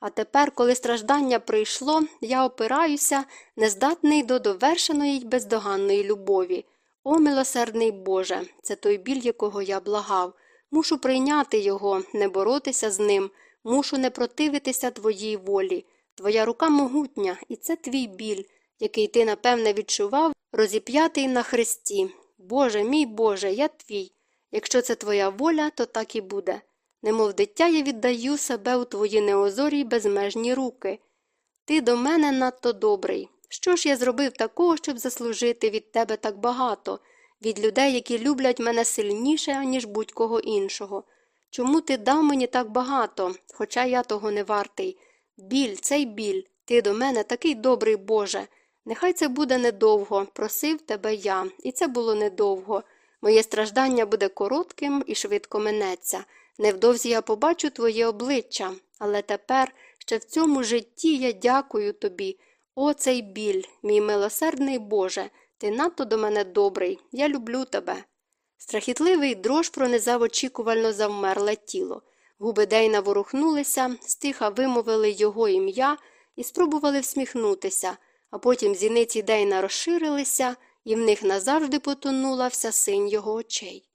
А тепер, коли страждання прийшло, я опираюся, нездатний до довершеної й бездоганної любові. О, милосердний Боже, це той біль, якого я благав. Мушу прийняти його, не боротися з ним, мушу не противитися твоїй волі. Твоя рука могутня, і це твій біль, який ти, напевне, відчував, розіп'ятий на хресті. Боже, мій Боже, я твій. Якщо це твоя воля, то так і буде. Немов дитя я віддаю себе у твої неозорі безмежні руки. Ти до мене надто добрий. Що ж я зробив такого, щоб заслужити від тебе так багато, від людей, які люблять мене сильніше, ніж будь-кого іншого? Чому ти дав мені так багато, хоча я того не вартий? Біль, цей біль, ти до мене такий добрий Боже. Нехай це буде недовго, просив тебе я, і це було недовго. Моє страждання буде коротким і швидко минеться. Невдовзі я побачу твоє обличчя, але тепер, ще в цьому житті я дякую тобі. О, цей біль, мій милосердний Боже, ти надто до мене добрий, я люблю тебе. Страхітливий дрож пронизав очікувально завмерле тіло. Губи Дейна ворухнулися, стиха вимовили його ім'я і спробували всміхнутися, а потім зіниці Дейна розширилися, і в них назавжди потонула вся синь його очей.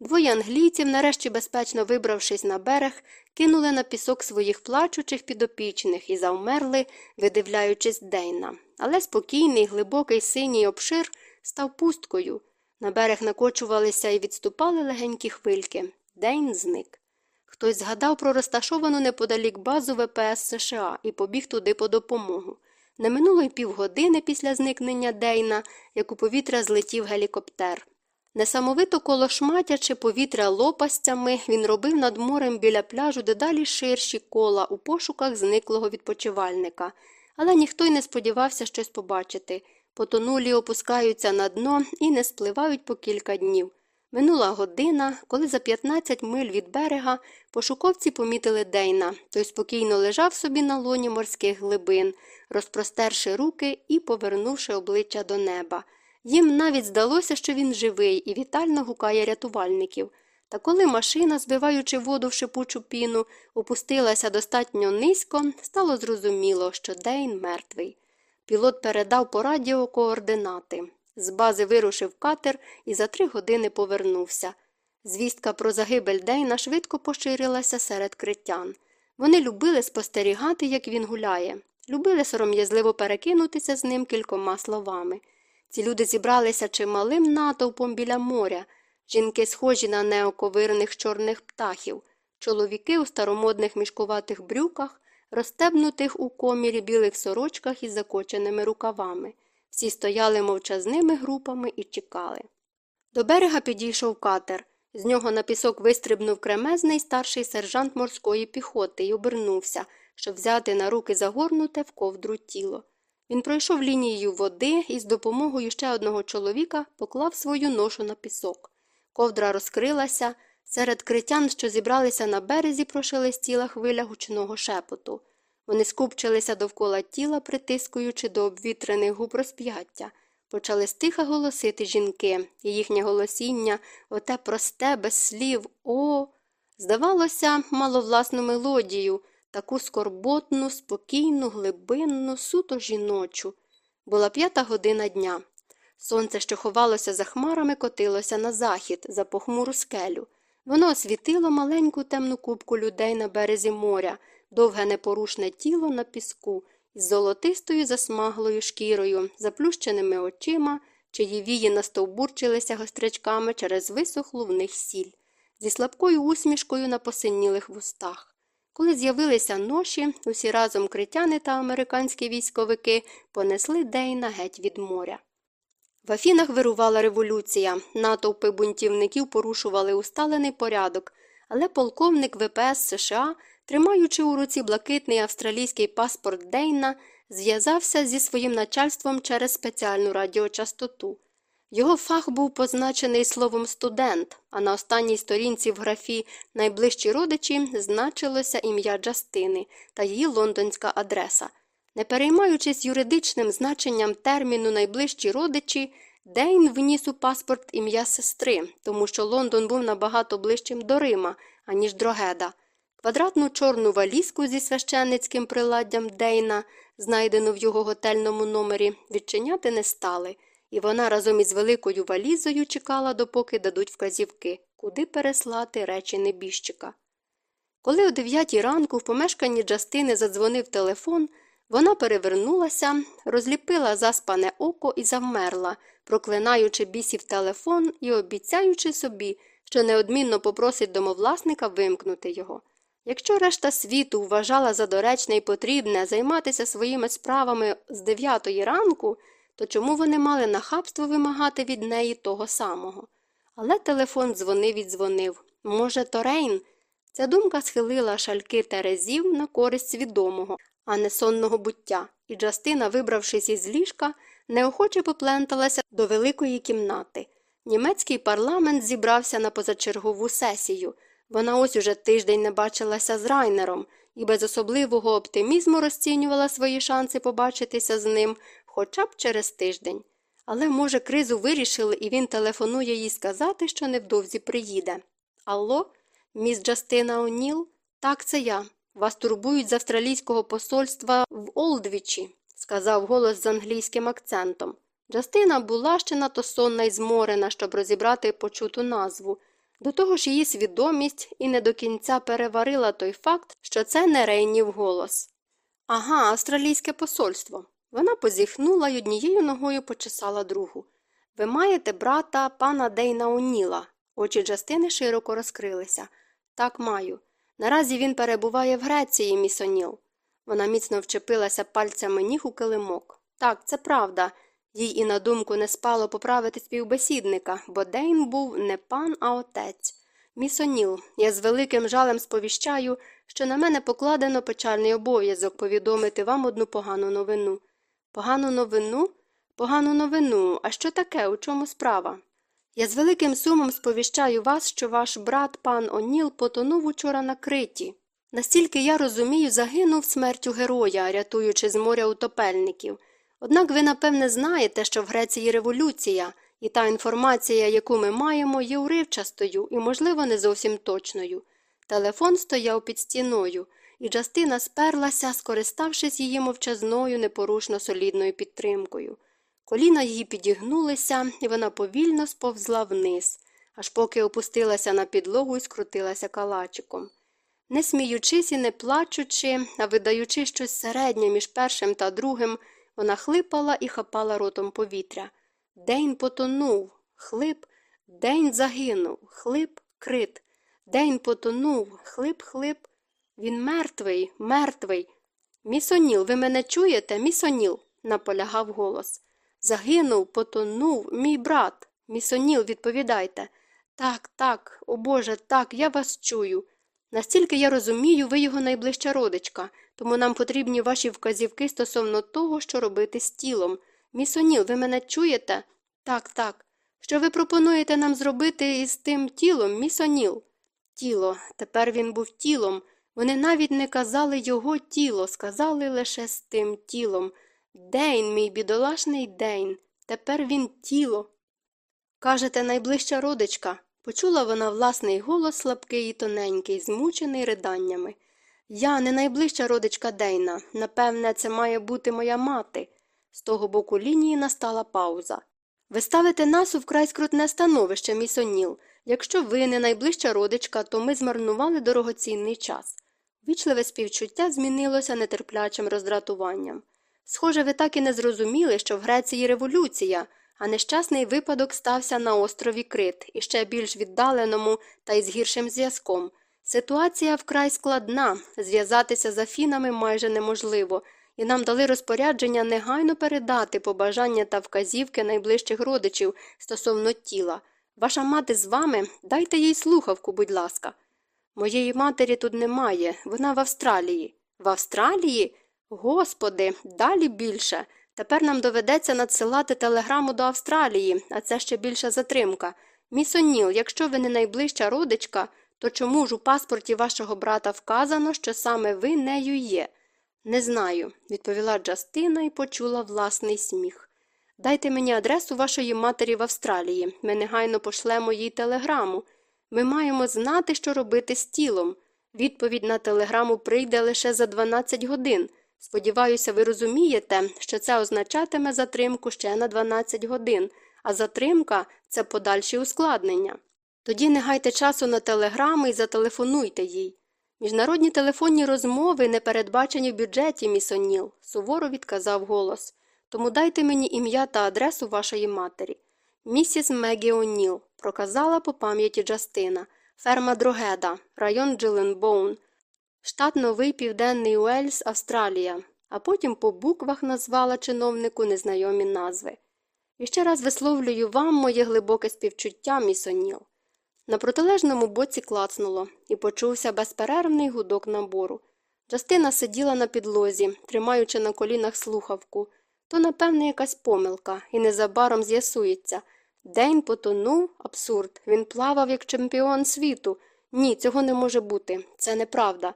Двоє англійців, нарешті безпечно вибравшись на берег, кинули на пісок своїх плачучих підопічних і завмерли, видивляючись Дейна. Але спокійний, глибокий синій обшир став пусткою. На берег накочувалися і відступали легенькі хвильки. Дейн зник. Хтось згадав про розташовану неподалік базу ВПС США і побіг туди по допомогу. Не минуло й півгодини після зникнення Дейна, як у повітря злетів гелікоптер. Несамовито колошматячи повітря лопастями, він робив над морем біля пляжу дедалі ширші кола у пошуках зниклого відпочивальника, але ніхто й не сподівався щось побачити. Потонулі опускаються на дно і не спливають по кілька днів. Минула година, коли за 15 миль від берега пошуковці помітили Дейна. Той спокійно лежав собі на лоні морських глибин, розпростерши руки і повернувши обличчя до неба. Їм навіть здалося, що він живий і вітально гукає рятувальників. Та коли машина, збиваючи воду в шипучу піну, опустилася достатньо низько, стало зрозуміло, що Дейн мертвий. Пілот передав по радіо координати. З бази вирушив катер і за три години повернувся. Звістка про загибель Дейна швидко поширилася серед критян. Вони любили спостерігати, як він гуляє, любили сором'язливо перекинутися з ним кількома словами. Ці люди зібралися чималим натовпом біля моря, жінки схожі на неоковирних чорних птахів, чоловіки у старомодних мішкуватих брюках, розстебнутих у комірі білих сорочках із закоченими рукавами. Всі стояли мовчазними групами і чекали. До берега підійшов катер. З нього на пісок вистрибнув кремезний старший сержант морської піхоти і обернувся, щоб взяти на руки загорнуте в ковдру тіло. Він пройшов лінією води і з допомогою ще одного чоловіка поклав свою ношу на пісок. Ковдра розкрилася. Серед критян, що зібралися на березі, прошелестіла хвиля гучного шепоту. Вони скупчилися довкола тіла, притискуючи до обвітрених губ розп'яття. Почали стиха голосити жінки, і їхнє голосіння, оте просте, без слів, о. Здавалося, мало власну мелодію, таку скорботну, спокійну, глибинну, суто жіночу. Була п'ята година дня. Сонце, що ховалося за хмарами, котилося на захід, за похмуру скелю. Воно освітило маленьку темну кубку людей на березі моря, довге непорушне тіло на піску, із золотистою засмаглою шкірою, заплющеними очима, чиї вії настовбурчилися гострячками через висохлу в них сіль, зі слабкою усмішкою на посинілих вустах. Коли з'явилися ноші, усі разом критяни та американські військовики понесли Дейна геть від моря. В Афінах вирувала революція, натовпи бунтівників порушували усталений порядок, але полковник ВПС США, тримаючи у руці блакитний австралійський паспорт Дейна, зв'язався зі своїм начальством через спеціальну радіочастоту. Його фах був позначений словом студент, а на останній сторінці в графі найближчі родичі значилося ім'я Джастини та її лондонська адреса. Не переймаючись юридичним значенням терміну найближчі родичі, Дейн вніс у паспорт ім'я сестри, тому що Лондон був набагато ближчим до Рима, аніж Дрогеда. Квадратну чорну валізку зі священницьким приладдям Дейна, знайдену в його готельному номері, відчиняти не стали, і вона разом із великою валізою чекала, допоки дадуть вказівки, куди переслати речі небіжчика. Коли о дев'ятій ранку в помешканні Джастини задзвонив телефон, вона перевернулася, розліпила заспане око і завмерла, проклинаючи бісів телефон і обіцяючи собі, що неодмінно попросить домовласника вимкнути його. Якщо решта світу вважала за доречне і потрібне займатися своїми справами з дев'ятої ранку, то чому вони мали нахабство вимагати від неї того самого? Але телефон дзвонив і дзвонив. Може, то Рейн? Ця думка схилила шальки терезів на користь свідомого, а не сонного буття, і Джастина, вибравшись із ліжка, неохоче попленталася до великої кімнати. Німецький парламент зібрався на позачергову сесію. Вона ось уже тиждень не бачилася з Райнером і без особливого оптимізму розцінювала свої шанси побачитися з ним хоча б через тиждень. Але, може, кризу вирішили, і він телефонує їй сказати, що невдовзі приїде. Алло, міс Джастина О'Ніл? Так, це я. Вас турбують з австралійського посольства в Олдвічі, сказав голос з англійським акцентом. Джастина була ще надто сонна й зморена, щоб розібрати почуту назву. До того ж її свідомість і не до кінця переварила той факт, що це не Рейнів голос. Ага, австралійське посольство. Вона позіхнула й однією ногою почесала другу. Ви маєте брата пана Дейна Оніла. Очі Джастини широко розкрилися. Так маю. Наразі він перебуває в Греції, місоніл. Вона міцно вчепилася пальцями ніг у килимок. Так, це правда. Їй і на думку не спало поправити співбесідника, бо Дейн був не пан, а отець. Місоніл, я з великим жалем сповіщаю, що на мене покладено печальний обов'язок повідомити вам одну погану новину. Погану новину? Погану новину. А що таке? У чому справа? Я з великим сумом сповіщаю вас, що ваш брат пан Оніл потонув учора на криті. Настільки я розумію, загинув смертю героя, рятуючи з моря утопельників. Однак ви, напевне, знаєте, що в Греції революція, і та інформація, яку ми маємо, є уривчастою і, можливо, не зовсім точною. Телефон стояв під стіною, і Джастина сперлася, скориставшись її мовчазною, непорушно солідною підтримкою. Коліна її підігнулися, і вона повільно сповзла вниз, аж поки опустилася на підлогу і скрутилася калачиком. Не сміючись і не плачучи, а видаючи щось середнє між першим та другим, вона хлипала і хапала ротом повітря. День потонув, хлип, день загинув, хлип, крит. День потонув, хлип, хлип. Він мертвий, мертвий. Місоніл, ви мене чуєте, місоніл? наполягав голос. Загинув, потонув, мій брат, Міс О'Ніл, відповідайте. Так, так, о Боже, так, я вас чую. Настільки я розумію, ви його найближча родичка, тому нам потрібні ваші вказівки стосовно того, що робити з тілом. Міс О'Ніл, ви мене чуєте? Так, так. Що ви пропонуєте нам зробити із тим тілом, міс О'Ніл? Тіло. Тепер він був тілом. Вони навіть не казали його тіло, сказали лише з тим тілом. Дейн, мій бідолашний Дейн. Тепер він тіло. Кажете, найближча родичка. Почула вона власний голос слабкий і тоненький, змучений риданнями. Я не найближча родичка Дейна. Напевне, це має бути моя мати. З того боку лінії настала пауза. Ви ставите нас у вкрай скрутне становище, міс О'Ніл. Якщо ви не найближча родичка, то ми змарнували дорогоцінний час. Вічливе співчуття змінилося нетерплячим роздратуванням. Схоже, ви так і не зрозуміли, що в Греції революція, а нещасний випадок стався на острові Крит, і ще більш віддаленому та із гіршим зв'язком. Ситуація вкрай складна, зв'язатися з Афінами майже неможливо, і нам дали розпорядження негайно передати побажання та вказівки найближчих родичів стосовно тіла. Ваша мати з вами, дайте їй слухавку, будь ласка. Моєї матері тут немає, вона в Австралії. В Австралії? Господи, далі більше. Тепер нам доведеться надсилати телеграму до Австралії, а це ще більша затримка. Міс О'Ніл, якщо ви не найближча родичка, то чому ж у паспорті вашого брата вказано, що саме ви нею є? Не знаю, відповіла Джастина і почула власний сміх. Дайте мені адресу вашої матері в Австралії. Ми негайно пошлемо їй телеграму. Ми маємо знати, що робити з тілом. Відповідь на телеграму прийде лише за 12 годин. Сподіваюся, ви розумієте, що це означатиме затримку ще на 12 годин, а затримка це подальші ускладнення. Тоді не гайте часу на телеграми і зателефонуйте їй. Міжнародні телефонні розмови не передбачені в бюджеті, міс О'Ніл», – суворо відказав голос. Тому дайте мені ім'я та адресу вашої матері. Місіс Мегі О'Ніл, проказала по пам'яті Джастина, ферма Дрогеда, район Джиленбоун, штат Новий Південний Уельс, Австралія, а потім по буквах назвала чиновнику незнайомі назви. І ще раз висловлюю вам моє глибоке співчуття, міс О'Ніл». На протилежному боці клацнуло, і почувся безперервний гудок набору. Джастина сиділа на підлозі, тримаючи на колінах слухавку. То, напевне, якась помилка, і незабаром з'ясується. День потонув абсурд. Він плавав як чемпіон світу. Ні, цього не може бути. Це неправда.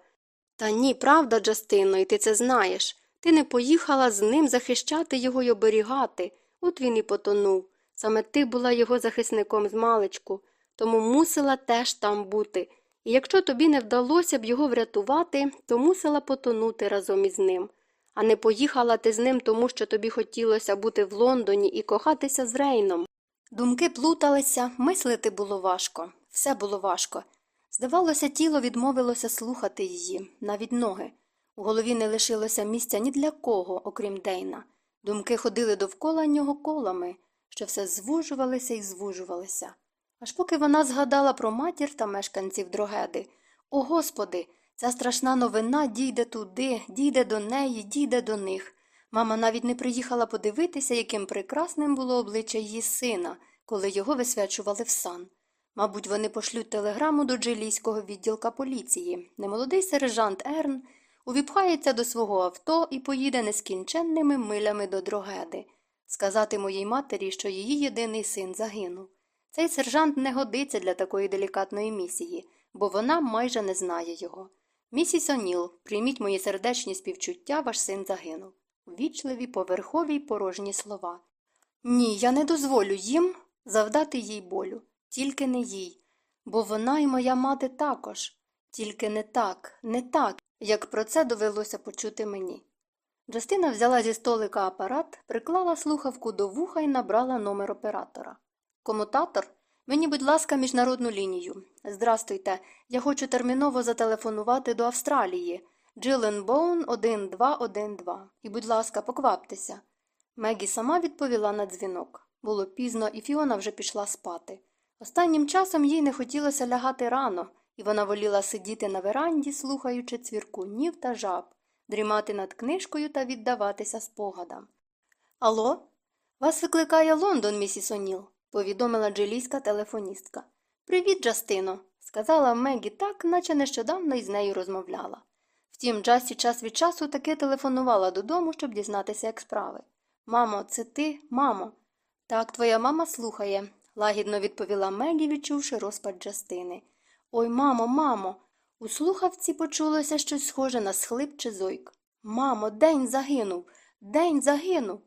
Та ні, правда, Джастино, і ти це знаєш. Ти не поїхала з ним захищати його й оберігати. От він і потонув. Саме ти була його захисником з маличку, тому мусила теж там бути. І якщо тобі не вдалося б його врятувати, то мусила потонути разом із ним. А не поїхала ти з ним тому, що тобі хотілося бути в Лондоні і кохатися з Рейном. Думки плуталися, мислити було важко, все було важко. Здавалося, тіло відмовилося слухати її, навіть ноги. У голові не лишилося місця ні для кого, окрім Дейна. Думки ходили довкола нього колами, що все звужувалися і звужувалися. Аж поки вона згадала про матір та мешканців дрогеди. О, Господи, ця страшна новина дійде туди, дійде до неї, дійде до них. Мама навіть не приїхала подивитися, яким прекрасним було обличчя її сина, коли його висвячували в сан. Мабуть, вони пошлють телеграму до джилійського відділка поліції. Немолодий сержант Ерн увіпхається до свого авто і поїде нескінченними милями до дрогеди, сказати моїй матері, що її єдиний син загинув. Цей сержант не годиться для такої делікатної місії, бо вона майже не знає його. Місіс О'Ніл, прийміть мої сердечні співчуття, ваш син загинув. Вічливі, поверхові й порожні слова. Ні, я не дозволю їм завдати їй болю, тільки не їй, бо вона і моя мати також, тільки не так, не так, як про це довелося почути мені. Джастина взяла зі столика апарат, приклала слухавку до вуха і набрала номер оператора. Комутатор, мені, будь ласка, міжнародну лінію. Здрастуйте, я хочу терміново зателефонувати до Австралії. Джилленбоун 1212. І, будь ласка, покваптеся. Мегі сама відповіла на дзвінок. Було пізно, і Фіона вже пішла спати. Останнім часом їй не хотілося лягати рано, і вона воліла сидіти на веранді, слухаючи цвіркунів та жаб, дрімати над книжкою та віддаватися спогадам. Алло? Вас викликає Лондон, місіс О'Ніл. повідомила джилійська телефоністка. Привіт, Джастино, сказала Мегі так, наче нещодавно із нею розмовляла. Втім, Джасі час від часу таки телефонувала додому, щоб дізнатися, як справи. Мамо, це ти, мамо. Так, твоя мама слухає, лагідно відповіла Мегі, відчувши розпад Джастини. Ой, мамо, мамо. У слухавці почулося щось схоже на схлип чи зойк. Мамо, день загинув, день загинув.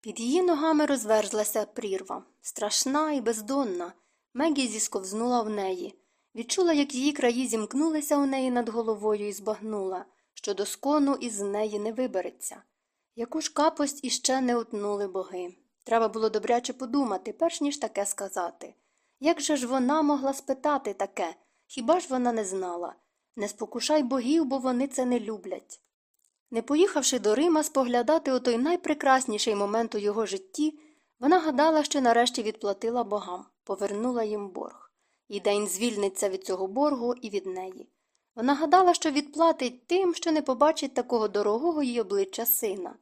Під її ногами розверзлася прірва, страшна і бездонна. Мегі зісковзнула в неї. Відчула, як її краї зімкнулися у неї над головою і збагнула, що до скону із неї не вибереться. Яку ж капость іще не утнули боги. Треба було добряче подумати, перш ніж таке сказати. Як же ж вона могла спитати таке? Хіба ж вона не знала? Не спокушай богів, бо вони це не люблять. Не поїхавши до Рима споглядати у той найпрекрасніший момент у його житті, вона гадала, що нарешті відплатила богам, повернула їм борг. І день звільниться від цього боргу і від неї. Вона гадала, що відплатить тим, що не побачить такого дорогого їй обличчя сина.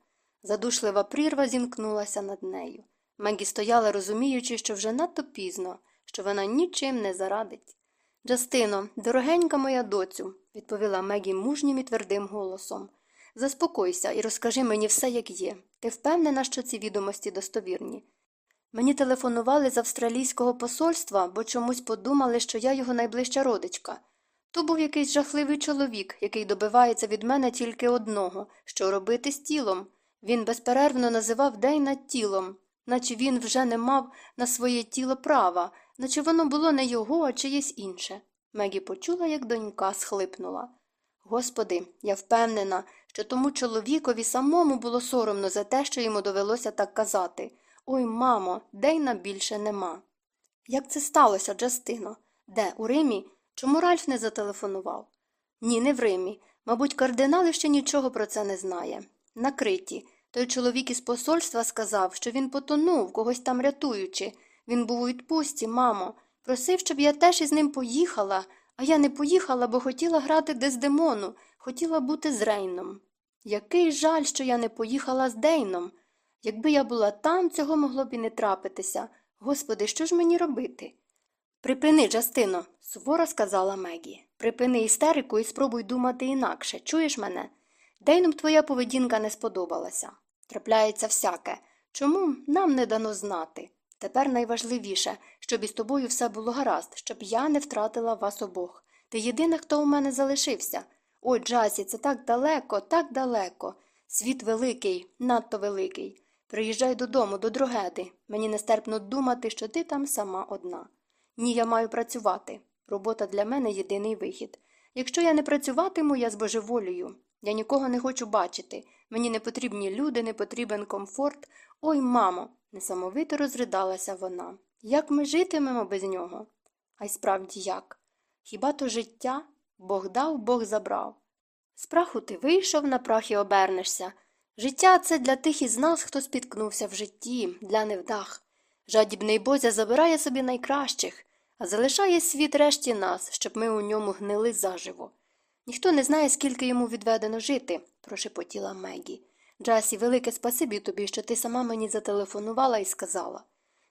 Задушлива прірва зімкнулася над нею. Мегі стояла, розуміючи, що вже надто пізно, що вона нічим не зарадить. Джастино, дорогенька моя доцю, відповіла Мегі мужнім і твердим голосом. Заспокойся і розкажи мені все, як є. Ти впевнена, що ці відомості достовірні? Мені телефонували з австралійського посольства, бо чомусь подумали, що я його найближча родичка. То був якийсь жахливий чоловік, який добивається від мене тільки одного що робити з тілом. Він безперервно називав день над тілом, наче він вже не мав на своє тіло права, наче воно було не його, а чиєсь інше. Мегі почула, як донька схлипнула. Господи, я впевнена, що тому чоловікові самому було соромно за те, що йому довелося так казати. Ой, мамо, Дейна більше нема. Як це сталося, Джастино? Де, у Римі? Чому Ральф не зателефонував? Ні, не в Римі. Мабуть, кардинал ще нічого про це не знає. Накриті. Той чоловік із посольства сказав, що він потонув, когось там рятуючи. Він був у відпустці, мамо. Просив, щоб я теж із ним поїхала, а я не поїхала, бо хотіла грати Дездемону, хотіла бути з Рейном. Який жаль, що я не поїхала з Дейном. Якби я була там, цього могло б і не трапитися. Господи, що ж мені робити? Припини, Джастино, суворо сказала Мегі. Припини істерику і спробуй думати інакше. Чуєш мене? Дейном твоя поведінка не сподобалася. Трапляється всяке. Чому нам не дано знати? Тепер найважливіше, щоб із тобою все було гаразд, щоб я не втратила вас обох. Ти єдина, хто у мене залишився. Ой, Джасі, це так далеко, так далеко. Світ великий, надто великий. Приїжджай додому, до Дрогеди. Мені нестерпно думати, що ти там сама одна. Ні, я маю працювати. Робота для мене єдиний вихід. Якщо я не працюватиму, я збожеволюю. Я нікого не хочу бачити. Мені не потрібні люди, не потрібен комфорт. Ой, мамо, несамовито розридалася вона. Як ми житимемо без нього? А й справді як? Хіба то життя? Бог дав, Бог забрав. З праху ти вийшов, на прах обернешся. Життя це для тих із нас, хто спіткнувся в житті, для невдах. Жадібний Бозя забирає собі найкращих, а залишає світ решті нас, щоб ми у ньому гнили заживо. Ніхто не знає, скільки йому відведено жити, прошепотіла Мегі. Джасі, велике спасибі тобі, що ти сама мені зателефонувала і сказала.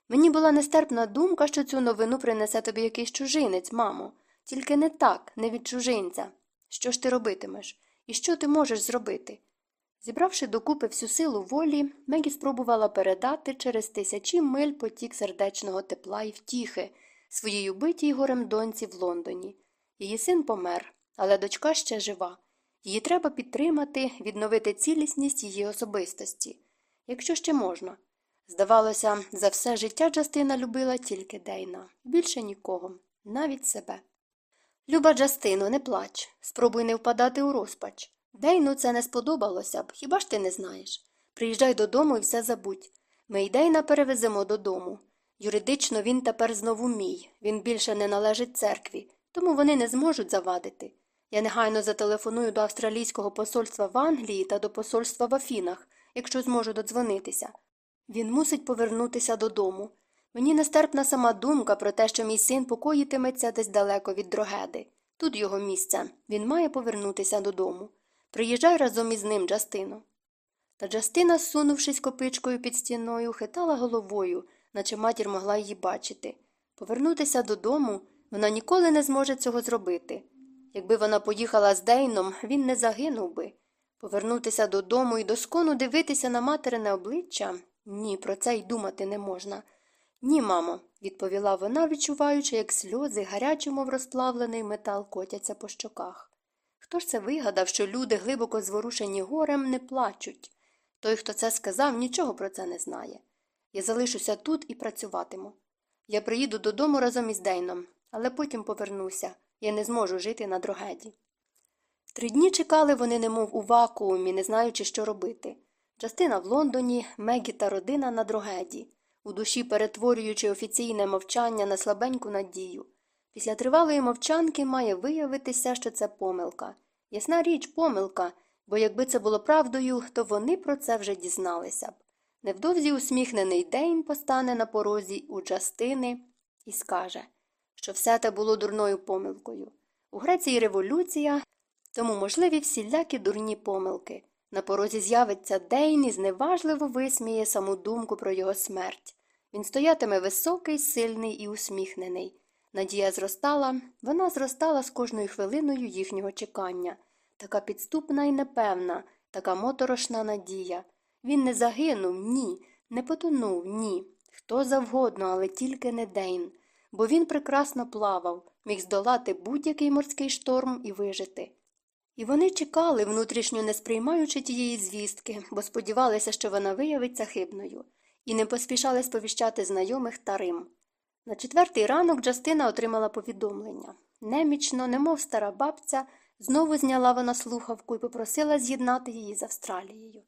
Мені була нестерпна думка, що цю новину принесе тобі якийсь чужинець, мамо. Тільки не так, не від чужинця. Що ж ти робитимеш? І що ти можеш зробити? Зібравши докупи всю силу волі, Мегі спробувала передати через тисячі миль потік сердечного тепла і втіхи своїй убитій горем доньці в Лондоні. Її син помер, але дочка ще жива. Її треба підтримати, відновити цілісність її особистості, якщо ще можна. Здавалося, за все життя Джастина любила тільки Дейна, більше нікого, навіть себе. Люба Джастино, не плач, спробуй не впадати у розпач. Дейну це не сподобалося б, хіба ж ти не знаєш? Приїжджай додому і все забудь. Ми й Дейна перевеземо додому. Юридично він тепер знову мій, він більше не належить церкві, тому вони не зможуть завадити. Я негайно зателефоную до австралійського посольства в Англії та до посольства в Афінах, якщо зможу додзвонитися. Він мусить повернутися додому. Мені нестерпна сама думка про те, що мій син покоїтиметься десь далеко від дрогеди. Тут його місце. Він має повернутися додому. Приїжджай разом із ним, Джастино. Та Джастина, сунувшись копичкою під стіною, хитала головою, наче матір могла її бачити. Повернутися додому вона ніколи не зможе цього зробити. Якби вона поїхала з Дейном, він не загинув би. Повернутися додому і доскону дивитися на материне обличчя ні, про це й думати не можна. Ні, мамо, відповіла вона, відчуваючи, як сльози, гарячі, мов розплавлений метал, котяться по щоках. Хто ж це вигадав, що люди, глибоко зворушені горем, не плачуть? Той, хто це сказав, нічого про це не знає. Я залишуся тут і працюватиму. Я приїду додому разом із Дейном, але потім повернуся. Я не зможу жити на дрогеді. Три дні чекали вони, немов у вакуумі, не знаючи, що робити. Частина в Лондоні, Мегі та родина на дрогеді, у душі перетворюючи офіційне мовчання на слабеньку надію. Після тривалої мовчанки має виявитися, що це помилка. Ясна річ, помилка, бо якби це було правдою, то вони про це вже дізналися б. Невдовзі усміхнений Дейн постане на порозі у частини і скаже, що все те було дурною помилкою. У Греції революція, тому можливі всілякі дурні помилки. На порозі з'явиться Дейн і зневажливо висміє саму думку про його смерть. Він стоятиме високий, сильний і усміхнений. Надія зростала, вона зростала з кожною хвилиною їхнього чекання. Така підступна і непевна, така моторошна надія. Він не загинув, ні, не потонув, ні. Хто завгодно, але тільки не Дейн, бо він прекрасно плавав, міг здолати будь-який морський шторм і вижити. І вони чекали, внутрішньо не сприймаючи тієї звістки, бо сподівалися, що вона виявиться хибною, і не поспішали сповіщати знайомих та Рим. На четвертий ранок Джастина отримала повідомлення. Немічно, немов стара бабця, знову зняла вона слухавку і попросила з'єднати її з Австралією.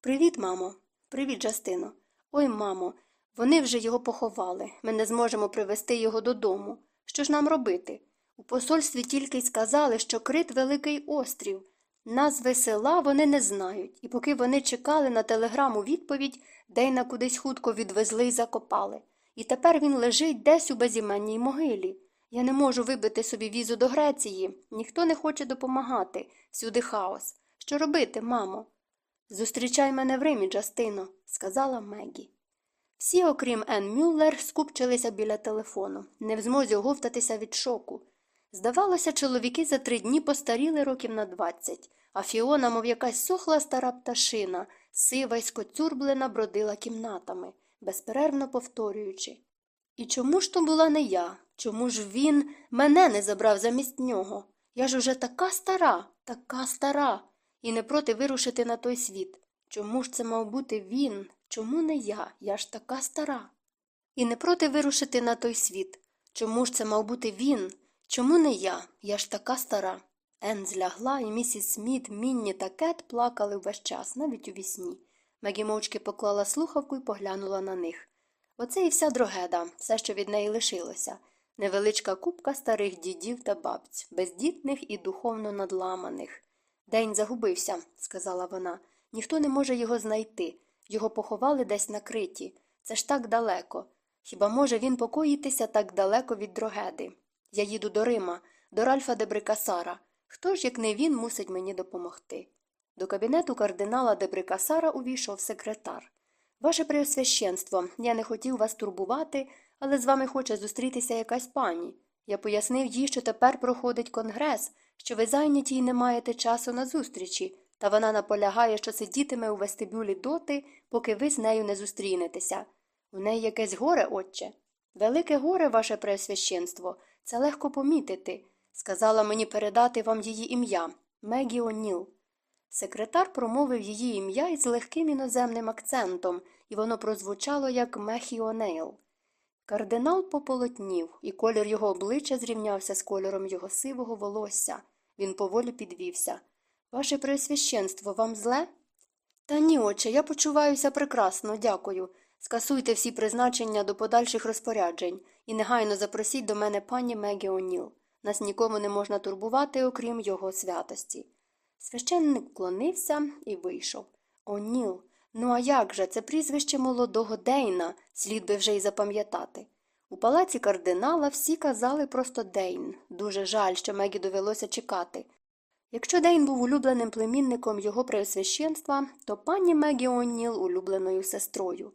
Привіт, мамо. Привіт, Джастино. Ой, мамо, вони вже його поховали. Ми не зможемо привезти його додому. Що ж нам робити? У посольстві тільки й сказали, що крит Великий острів. Назви села вони не знають, і поки вони чекали на телеграму відповідь, Дейна кудись хутко відвезли й закопали. І тепер він лежить десь у безіменній могилі. Я не можу вибити собі візу до Греції. Ніхто не хоче допомагати. Всюди хаос. Що робити, мамо? Зустрічай мене в Римі, Джастино, сказала Мегі. Всі, окрім Ен Мюллер, скупчилися біля телефону, не в змозі оговтатися від шоку. Здавалося, чоловіки за три дні постаріли років на двадцять, а Фіона, мов якась сохла стара пташина, сива й скоцюрблена бродила кімнатами, безперервно повторюючи. І чому ж то була не я? Чому ж він мене не забрав замість нього? Я ж уже така стара, така стара, і не проти вирушити на той світ. Чому ж це мав бути він? Чому не я? Я ж така стара. І не проти вирушити на той світ. Чому ж це мав бути він? Чому не я? Я ж така стара. Ен злягла, і місіс Сміт, Мінні та Кет плакали весь час, навіть у вісні. Мегі мовчки поклала слухавку і поглянула на них. Оце і вся дрогеда, все, що від неї лишилося. Невеличка купка старих дідів та бабць, бездітних і духовно надламаних. День загубився, сказала вона. Ніхто не може його знайти. Його поховали десь на криті. Це ж так далеко. Хіба може він покоїтися так далеко від дрогеди? Я їду до Рима, до Ральфа де Брикасара. Хто ж, як не він, мусить мені допомогти? До кабінету кардинала де Брикасара увійшов секретар. Ваше Преосвященство, я не хотів вас турбувати, але з вами хоче зустрітися якась пані. Я пояснив їй, що тепер проходить конгрес, що ви зайняті й не маєте часу на зустрічі, та вона наполягає, що сидітиме у вестибюлі доти, поки ви з нею не зустрінетеся. У неї якесь горе, отче. Велике горе, ваше Преосвященство, це легко помітити. Сказала мені передати вам її ім'я Мегі О'Ніл. Секретар промовив її ім'я із легким іноземним акцентом, і воно прозвучало як Мехі Онейл. Кардинал пополотнів, і колір його обличчя зрівнявся з кольором його сивого волосся. Він поволі підвівся. Ваше Преосвященство, вам зле? Та ні, отче, я почуваюся прекрасно, дякую. Скасуйте всі призначення до подальших розпоряджень і негайно запросіть до мене пані Мегі О'Ніл. Нас нікому не можна турбувати, окрім його святості. Священник вклонився і вийшов. О'Ніл, ну а як же, це прізвище молодого Дейна, слід би вже й запам'ятати. У палаці кардинала всі казали просто Дейн. Дуже жаль, що Мегі довелося чекати. Якщо Дейн був улюбленим племінником його преосвященства, то пані Мегі О'Ніл улюбленою сестрою.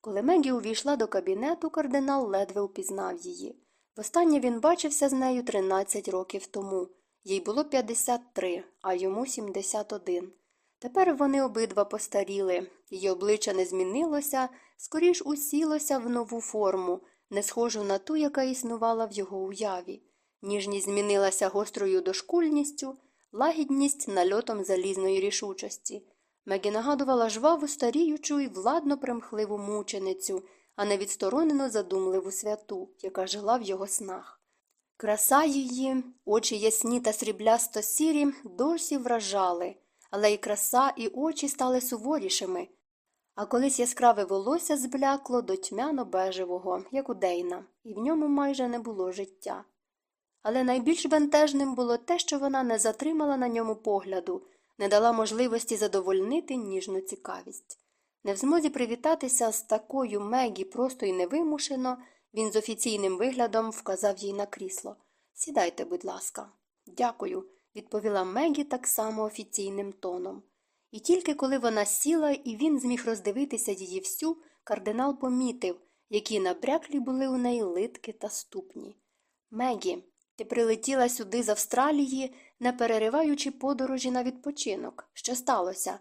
Коли Мегі увійшла до кабінету, кардинал ледве упізнав її. Востаннє він бачився з нею 13 років тому. Їй було 53, а йому 71. Тепер вони обидва постаріли, її обличчя не змінилося, скоріш усілося в нову форму, не схожу на ту, яка існувала в його уяві. Ніжність змінилася гострою дошкульністю, лагідність нальотом залізної рішучості. Мегі нагадувала жваву старіючу і владно примхливу мученицю, а не відсторонено задумливу святу, яка жила в його снах. Краса її, очі ясні та сріблясто сірі, досі вражали, але й краса, і очі стали суворішими, а колись яскраве волосся зблякло до тьмяно бежевого, як у Дейна, і в ньому майже не було життя. Але найбільш бентежним було те, що вона не затримала на ньому погляду, не дала можливості задовольнити ніжну цікавість. Не в змозі привітатися з такою Мегі просто і невимушено, він з офіційним виглядом вказав їй на крісло. Сідайте, будь ласка. Дякую, відповіла Мегі так само офіційним тоном. І тільки коли вона сіла і він зміг роздивитися її всю, кардинал помітив, які набряклі були у неї литки та ступні. Мегі, ти прилетіла сюди з Австралії, не перериваючи подорожі на відпочинок. Що сталося?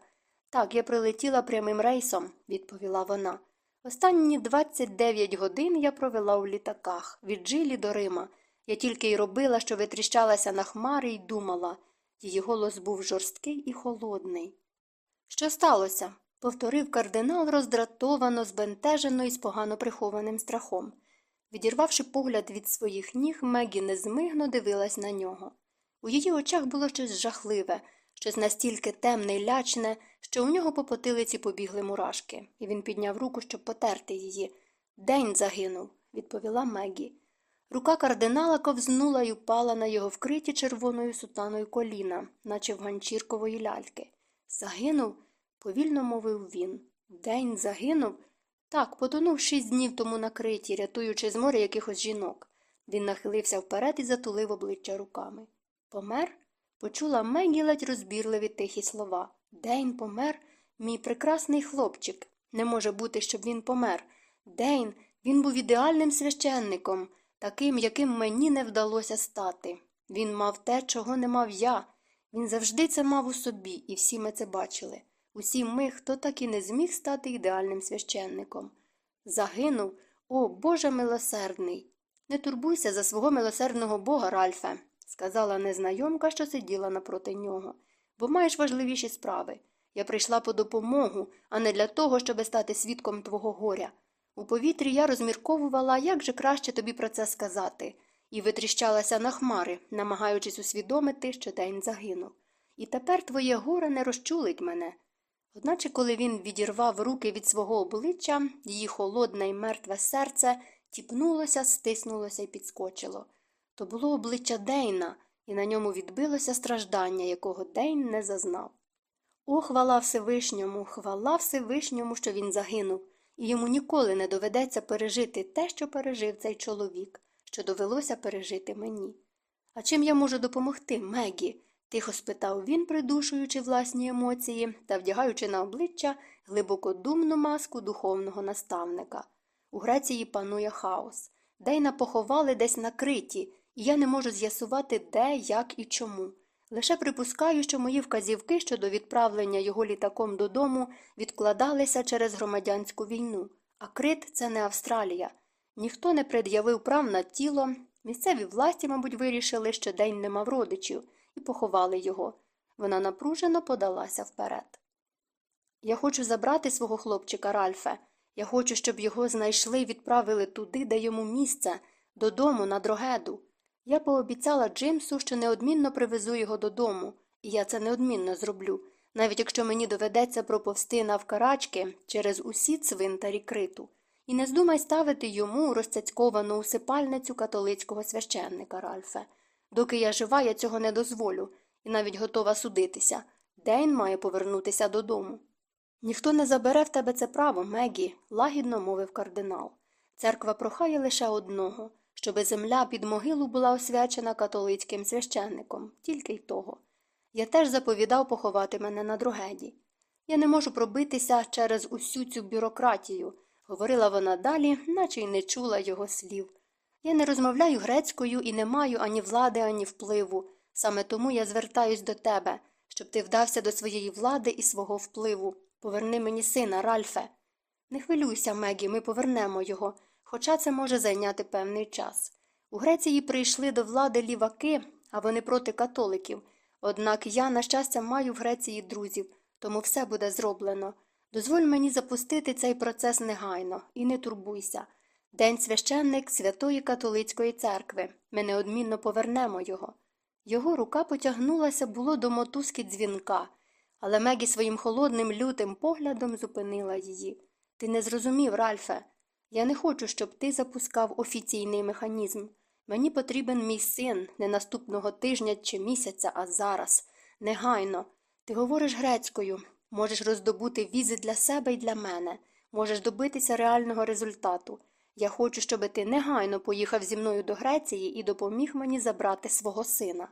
Так, я прилетіла прямим рейсом, відповіла вона. Останні 29 годин я провела у літаках від Джилі до Рима. Я тільки й робила, що витріщалася на хмари і думала. Її голос був жорсткий і холодний. Що сталося? повторив кардинал роздратовано, збентежено і з погано прихованим страхом. Відірвавши погляд від своїх ніг, Мегі незмигно дивилась на нього. У її очах було щось жахливе, щось настільки темне й лячне, що у нього по потилиці побігли мурашки, і він підняв руку, щоб потерти її. День загинув, відповіла Мегі. Рука кардинала ковзнула й упала на його вкриті червоною сутаною коліна, наче в ганчіркової ляльки. Загинув, повільно мовив він. День загинув. Так, потонув шість днів тому на криті, рятуючи з моря якихось жінок. Він нахилився вперед і затулив обличчя руками. Помер? Почула Мегі ледь розбірливі тихі слова. Дейн помер, мій прекрасний хлопчик. Не може бути, щоб він помер. Дейн, він був ідеальним священником, таким, яким мені не вдалося стати. Він мав те, чого не мав я. Він завжди це мав у собі, і всі ми це бачили. Усі ми, хто так і не зміг стати ідеальним священником. Загинув, о Боже милосердний. Не турбуйся за свого милосердного бога, Ральфе, сказала незнайомка, що сиділа напроти нього, бо маєш важливіші справи. Я прийшла по допомогу, а не для того, щоб стати свідком твого горя. У повітрі я розмірковувала, як же краще тобі про це сказати, і витріщалася на хмари, намагаючись усвідомити, що день загинув. І тепер твоє горе не розчулить мене. Одначе, коли він відірвав руки від свого обличчя, її холодне й мертве серце тіпнулося, стиснулося і підскочило. То було обличчя Дейна, і на ньому відбилося страждання, якого Дейн не зазнав. О, хвала Всевишньому, хвала Всевишньому, що він загинув, і йому ніколи не доведеться пережити те, що пережив цей чоловік, що довелося пережити мені. А чим я можу допомогти, Мегі? тихо спитав він, придушуючи власні емоції та вдягаючи на обличчя глибокодумну маску духовного наставника. У Греції панує хаос. Дейна поховали десь накриті, і я не можу з'ясувати, де, як і чому. Лише припускаю, що мої вказівки щодо відправлення його літаком додому відкладалися через громадянську війну, а Крит це не Австралія. Ніхто не пред'явив прав на тіло. Місцеві власті, мабуть, вирішили, що день не мав родичів, і поховали його. Вона напружено подалася вперед. Я хочу забрати свого хлопчика Ральфе. Я хочу, щоб його знайшли і відправили туди, де йому місце, додому, на дрогеду. Я пообіцяла Джимсу, що неодмінно привезу його додому, і я це неодмінно зроблю, навіть якщо мені доведеться проповсти навкарачки через усі цвинтарі криту. І не здумай ставити йому розцяцьковану усипальницю католицького священника, Ральфе. Доки я жива, я цього не дозволю, і навіть готова судитися. Дейн має повернутися додому. Ніхто не забере в тебе це право, Мегі, лагідно мовив кардинал. Церква прохає лише одного щоби земля під могилу була освячена католицьким священником, тільки й того. Я теж заповідав поховати мене на другеді. Я не можу пробитися через усю цю бюрократію. говорила вона далі, наче й не чула його слів. Я не розмовляю грецькою і не маю ані влади, ані впливу. Саме тому я звертаюсь до тебе, щоб ти вдався до своєї влади і свого впливу. Поверни мені сина, Ральфе. Не хвилюйся, Мегі, ми повернемо його, хоча це може зайняти певний час. У Греції прийшли до влади ліваки, а вони проти католиків. Однак я, на щастя, маю в Греції друзів, тому все буде зроблено. Дозволь мені запустити цей процес негайно і не турбуйся. День священник Святої Католицької церкви. Ми неодмінно повернемо його. Його рука потягнулася було до мотузки дзвінка, але Мегі своїм холодним лютим поглядом зупинила її. Ти не зрозумів, Ральфе. Я не хочу, щоб ти запускав офіційний механізм. Мені потрібен мій син не наступного тижня чи місяця, а зараз. Негайно. Ти говориш грецькою, можеш роздобути візи для себе і для мене, можеш добитися реального результату. Я хочу, щоб ти негайно поїхав зі мною до Греції і допоміг мені забрати свого сина.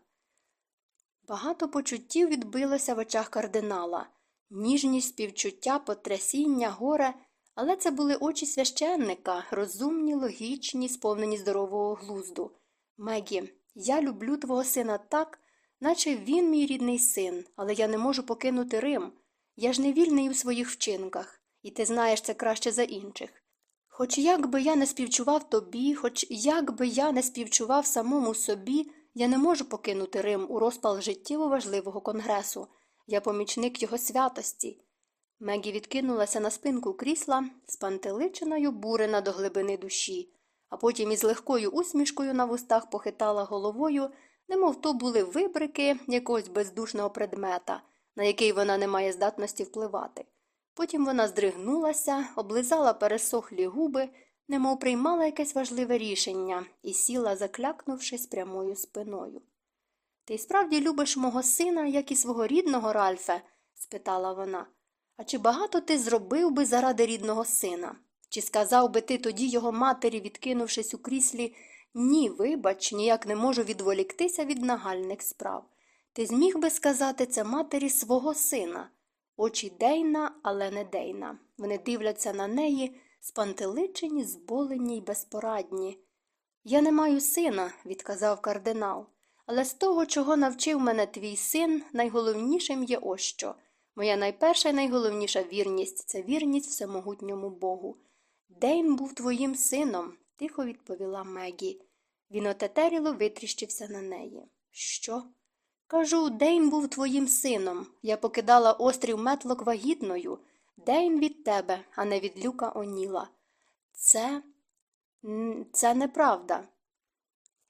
Багато почуттів відбилося в очах кардинала ніжність, співчуття, потрясіння, горе, але це були очі священника, розумні, логічні, сповнені здорового глузду. Мегі, я люблю твого сина так, наче він мій рідний син, але я не можу покинути Рим. Я ж не вільний у своїх вчинках, і ти знаєш це краще за інших. Хоч як би я не співчував тобі, хоч як би я не співчував самому собі, я не можу покинути Рим у розпал життєво важливого конгресу. Я помічник його святості. Мегі відкинулася на спинку крісла, спантеличеною бурена до глибини душі, а потім із легкою усмішкою на вустах похитала головою, немов то були вибрики якогось бездушного предмета, на який вона не має здатності впливати. Потім вона здригнулася, облизала пересохлі губи, немов приймала якесь важливе рішення, і сіла, заклякнувшись прямою спиною. Ти справді любиш мого сина, як і свого рідного, Ральфе? спитала вона. А чи багато ти зробив би заради рідного сина? Чи сказав би ти тоді його матері, відкинувшись у кріслі ні, вибач, ніяк не можу відволіктися від нагальних справ. Ти зміг би сказати це матері свого сина? Очі Дейна, але не Дейна. Вони дивляться на неї, спантеличені, зболені й безпорадні. Я не маю сина, відказав кардинал, але з того, чого навчив мене твій син, найголовнішим є ось що. Моя найперша і найголовніша вірність це вірність всемогутньому Богу. Дейн був твоїм сином, тихо відповіла Мегі. Він отетеріло витріщився на неї. Що? Кажу, Дейн був твоїм сином. Я покидала острів метлок вагітною. Дейн від тебе, а не від люка Оніла. Це. це неправда.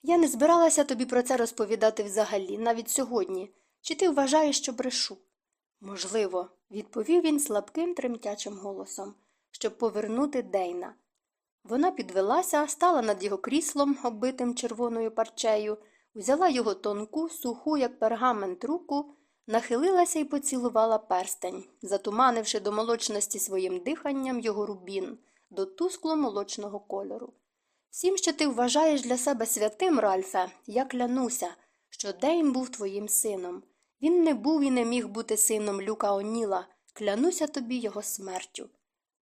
Я не збиралася тобі про це розповідати взагалі, навіть сьогодні. Чи ти вважаєш, що брешу? Можливо, відповів він слабким тремтячим голосом, щоб повернути Дейна. Вона підвелася, стала над його кріслом, оббитим червоною парчею, взяла його тонку, суху, як пергамент, руку, нахилилася і поцілувала перстень, затуманивши до молочності своїм диханням його рубін, до тускло молочного кольору. Всім, що ти вважаєш для себе святим, Ральфе, я клянуся, що Дейн був твоїм сином. Він не був і не міг бути сином люка Оніла, клянуся тобі його смертю.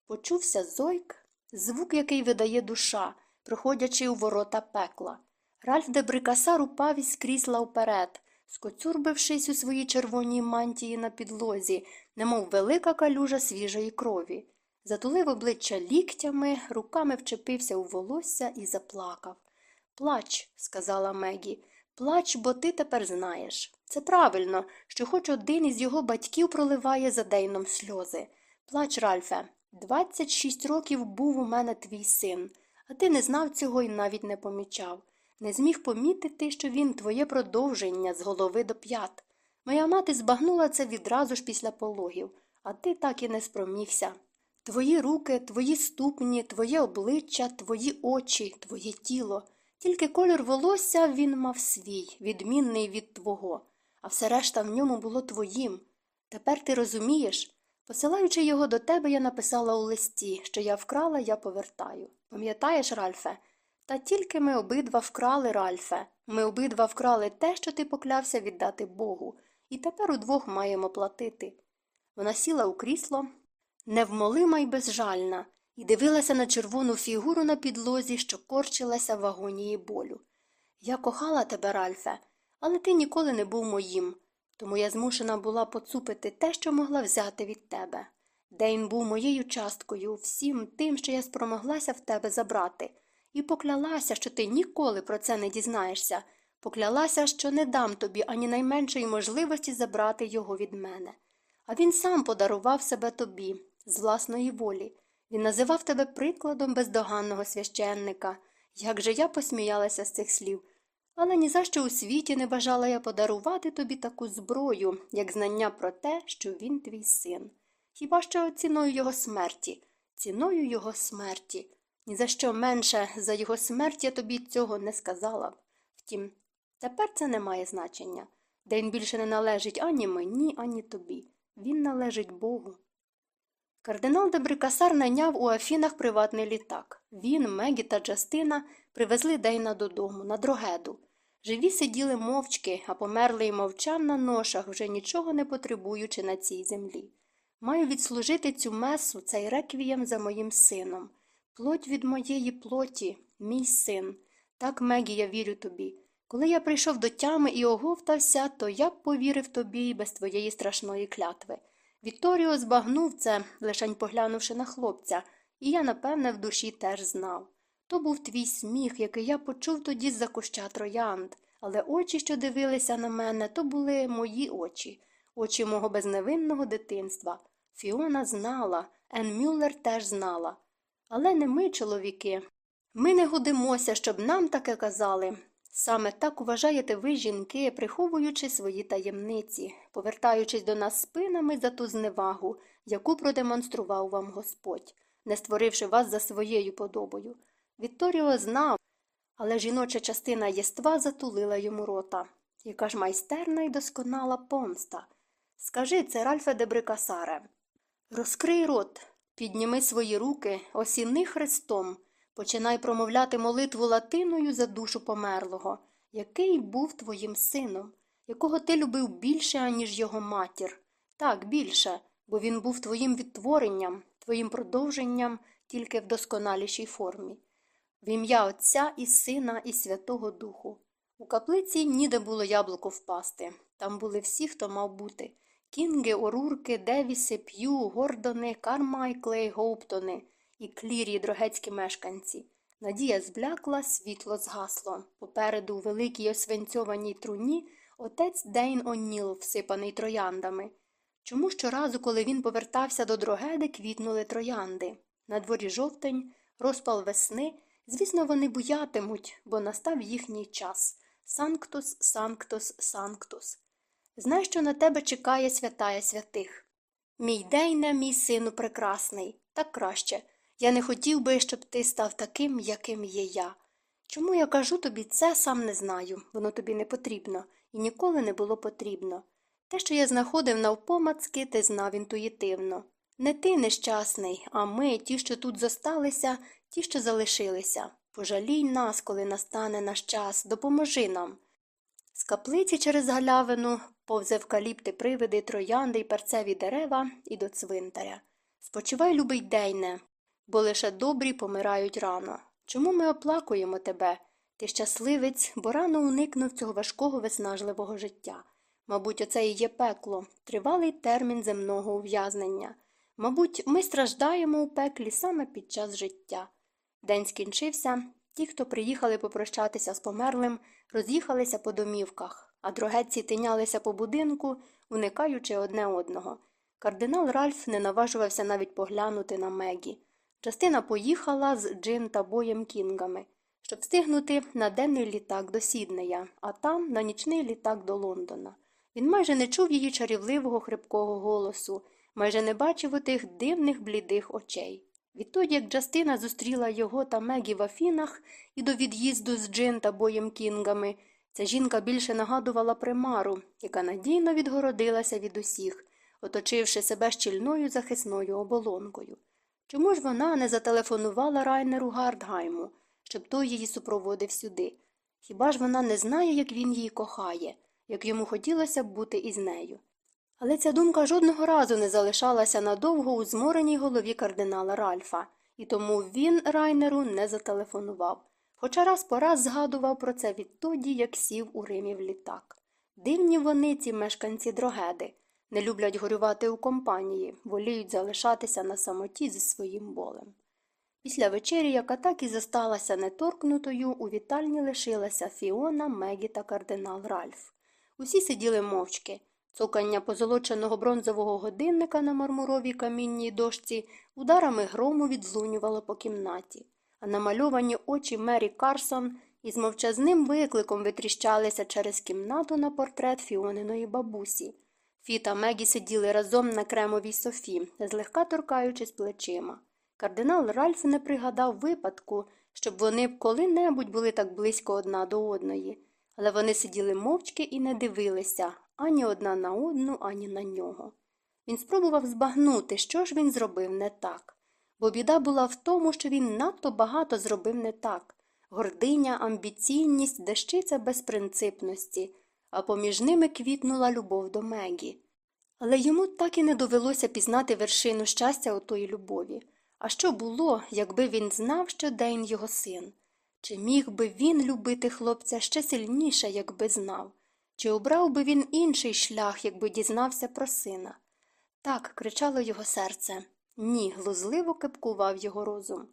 Почувся зойк, звук, який видає душа, проходячи у ворота пекла. Ральф де Брикасар упав із крісла вперед, скоцюрбившись у своїй червоній мантії на підлозі, немов велика калюжа свіжої крові. Затулив обличчя ліктями, руками вчепився у волосся і заплакав. Плач, сказала Мегі, плач, бо ти тепер знаєш. Це правильно, що хоч один із його батьків проливає за Дейном сльози. Плач, Ральфе, двадцять шість років був у мене твій син, а ти не знав цього і навіть не помічав. Не зміг помітити, що він твоє продовження з голови до п'ят. Моя мати збагнула це відразу ж після пологів, а ти так і не спромігся. Твої руки, твої ступні, твоє обличчя, твої очі, твоє тіло. Тільки колір волосся він мав свій, відмінний від твого, а все решта в ньому було твоїм. Тепер ти розумієш? Посилаючи його до тебе, я написала у листі, що я вкрала, я повертаю. Пам'ятаєш, Ральфе? Та тільки ми обидва вкрали, Ральфе. Ми обидва вкрали те, що ти поклявся віддати Богу, і тепер удвох маємо платити. Вона сіла у крісло, невмолима й безжальна, і дивилася на червону фігуру на підлозі, що корчилася в агонії болю. Я кохала тебе, Ральфе, але ти ніколи не був моїм, тому я змушена була поцупити те, що могла взяти від тебе. Дейн був моєю часткою, всім тим, що я спромоглася в тебе забрати, і поклялася, що ти ніколи про це не дізнаєшся, поклялася, що не дам тобі ані найменшої можливості забрати його від мене. А він сам подарував себе тобі, з власної волі. Він називав тебе прикладом бездоганного священника. Як же я посміялася з цих слів. Але ні за що у світі не бажала я подарувати тобі таку зброю, як знання про те, що він твій син. Хіба що ціною його смерті, ціною його смерті. Ні за що менше за його смерть я тобі цього не сказала б. Втім, тепер це не має значення. День більше не належить ані мені, ані тобі. Він належить Богу. Кардинал Дебрикасар найняв у Афінах приватний літак. Він, Мегі та Джастина привезли Дейна додому, на дрогеду. Живі сиділи мовчки, а померлий мовчан на ношах, вже нічого не потребуючи на цій землі. Маю відслужити цю месу, цей реквієм за моїм сином. Плоть від моєї плоті, мій син. Так, Мегі, я вірю тобі. Коли я прийшов до тями і оговтався, то я б повірив тобі без твоєї страшної клятви. Вікторіо збагнув це, лишень поглянувши на хлопця, і я, напевне, в душі теж знав. То був твій сміх, який я почув тоді з-за куща троянд, але очі, що дивилися на мене, то були мої очі, очі мого безневинного дитинства. Фіона знала, Ен Мюллер теж знала. Але не ми, чоловіки. Ми не годимося, щоб нам таке казали. Саме так вважаєте ви, жінки, приховуючи свої таємниці, повертаючись до нас спинами за ту зневагу, яку продемонстрував вам Господь, не створивши вас за своєю подобою. Вікторіо знав, але жіноча частина єства затулила йому рота. Яка ж майстерна і досконала помста. Скажи це, Ральфе де Брикасаре. Розкрий рот, підніми свої руки, осіни хрестом, починай промовляти молитву латиною за душу померлого, який був твоїм сином, якого ти любив більше, аніж його матір. Так, більше, бо він був твоїм відтворенням, твоїм продовженням тільки в досконалішій формі. В ім'я Отця і Сина, і Святого Духу. У каплиці ніде було яблуко впасти. Там були всі, хто мав бути Кінги, Орурки, Девіси, П'ю, Гордони, Кармайкли, Гоуптони і клірі дрогецькі мешканці. Надія зблякла, світло згасло. Попереду у великій освенцьованій труні отець Дейн О'Ніл, всипаний трояндами. Чому щоразу, коли він повертався до дрогеди, квітнули троянди? На дворі жовтень, розпал весни. Звісно, вони буятимуть, бо настав їхній час. Санктус, санктус, санктус. Знай, що на тебе чекає святая святих. Мій Дейне, мій сину прекрасний, так краще. Я не хотів би, щоб ти став таким, яким є я. Чому я кажу тобі це, сам не знаю, воно тобі не потрібно і ніколи не було потрібно. Те, що я знаходив навпомацки, ти знав інтуїтивно. Не ти нещасний, а ми, ті, що тут зосталися, ті, що залишилися. Пожалій нас, коли настане наш час, допоможи нам. З каплиці через галявину повз евкаліпти привиди, троянди й перцеві дерева і до цвинтаря. Спочивай, любий Дейне, бо лише добрі помирають рано. Чому ми оплакуємо тебе? Ти щасливець, бо рано уникнув цього важкого виснажливого життя. Мабуть, оце і є пекло, тривалий термін земного ув'язнення. Мабуть, ми страждаємо у пеклі саме під час життя. День скінчився. Ті, хто приїхали попрощатися з померлим, роз'їхалися по домівках, а дрогетці тинялися по будинку, уникаючи одне одного. Кардинал Ральф не наважувався навіть поглянути на Мегі. Частина поїхала з Джин та боєм Кінгами, щоб встигнути на денний літак до Сіднея, а там на нічний літак до Лондона. Він майже не чув її чарівливого хрипкого голосу, майже не бачив отих дивних блідих очей. Відтоді, як Джастина зустріла його та Мегі в Афінах і до від'їзду з Джин та боєм Кінгами, ця жінка більше нагадувала примару, яка надійно відгородилася від усіх, оточивши себе щільною захисною оболонкою. Чому ж вона не зателефонувала Райнеру Гардгайму, щоб той її супроводив сюди? Хіба ж вона не знає, як він її кохає, як йому хотілося б бути із нею? Але ця думка жодного разу не залишалася надовго у змореній голові кардинала Ральфа, і тому він Райнеру не зателефонував. Хоча раз по раз згадував про це відтоді, як сів у Римі в літак. Дивні вони, ці мешканці дрогеди, не люблять горювати у компанії, воліють залишатися на самоті зі своїм болем. Після вечері, яка так і зосталася неторкнутою, у вітальні лишилася Фіона, Мегі та кардинал Ральф. Усі сиділи мовчки. Цокання позолоченого бронзового годинника на мармуровій камінній дошці ударами грому відлунювало по кімнаті, а намальовані очі Мері Карсон із мовчазним викликом витріщалися через кімнату на портрет Фіониної бабусі. Фі та Мегі сиділи разом на кремовій софі, злегка торкаючись плечима. Кардинал Ральф не пригадав випадку, щоб вони коли-небудь були так близько одна до одної, але вони сиділи мовчки і не дивилися ані одна на одну, ані на нього. Він спробував збагнути, що ж він зробив не так, бо біда була в тому, що він надто багато зробив не так гординя, амбіційність, дещиця безпринципності, а поміж ними квітнула любов до Мегі. Але йому так і не довелося пізнати вершину щастя отої любові. А що було, якби він знав, що Дейн його син? Чи міг би він любити хлопця ще сильніше, якби знав? Чи обрав би він інший шлях, якби дізнався про сина? Так, кричало його серце. Ні, глузливо кипкував його розум.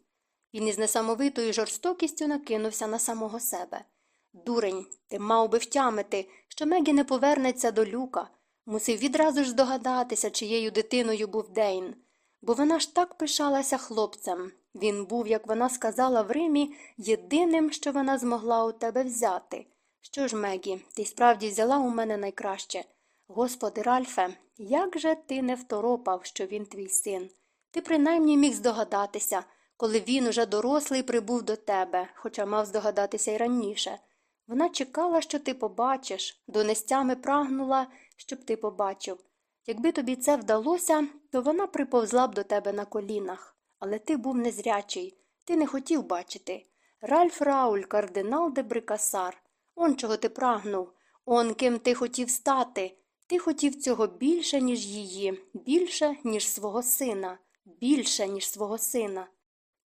Він із несамовитою жорстокістю накинувся на самого себе. Дурень, ти мав би втямити, що Мегі не повернеться до люка. Мусив відразу ж здогадатися, чиєю дитиною був Дейн. Бо вона ж так пишалася хлопцем. Він був, як вона сказала в Римі, єдиним, що вона змогла у тебе взяти. Що ж, Мегі, ти справді взяла у мене найкраще. Господи, Ральфе, як же ти не второпав, що він твій син? Ти принаймні міг здогадатися, коли він уже дорослий прибув до тебе, хоча мав здогадатися й раніше. Вона чекала, що ти побачиш, донестями прагнула, щоб ти побачив. Якби тобі це вдалося, то вона приповзла б до тебе на колінах. Але ти був незрячий, ти не хотів бачити. Ральф Рауль, кардинал де Брикасар. Он чого ти прагнув, он ким ти хотів стати. Ти хотів цього більше, ніж її, більше, ніж свого сина, більше, ніж свого сина.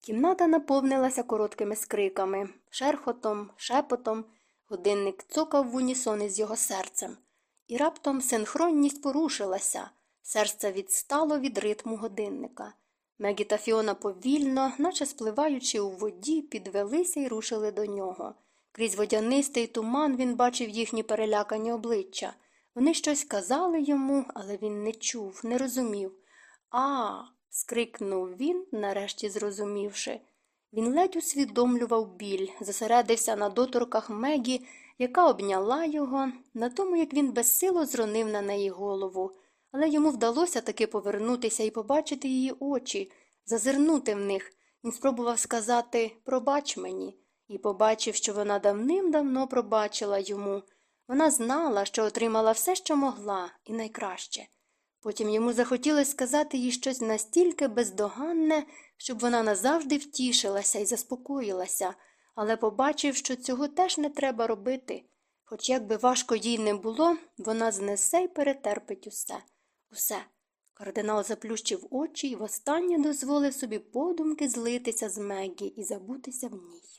Кімната наповнилася короткими скриками, шерхотом, шепотом. Годинник цокав в унісон із його серцем. І раптом синхронність порушилася, серце відстало від ритму годинника. Мегі та Фіона повільно, наче спливаючи у воді, підвелися і рушили до нього. Крізь водянистий туман він бачив їхні перелякані обличчя. Вони щось казали йому, але він не чув, не розумів. А. скрикнув він, нарешті зрозумівши. Він ледь усвідомлював біль, зосередився на доторках Мегі, яка обняла його, на тому, як він безсило зронив на неї голову, але йому вдалося таки повернутися і побачити її очі, зазирнути в них. Він спробував сказати Пробач мені, і побачив, що вона давним-давно пробачила йому. Вона знала, що отримала все, що могла, і найкраще. Потім йому захотілося сказати їй щось настільки бездоганне, щоб вона назавжди втішилася і заспокоїлася, але побачив, що цього теж не треба робити. Хоч як би важко їй не було, вона знесе й перетерпить усе, усе. Кардинал заплющив очі і востаннє дозволив собі подумки злитися з Мегі і забутися в ній.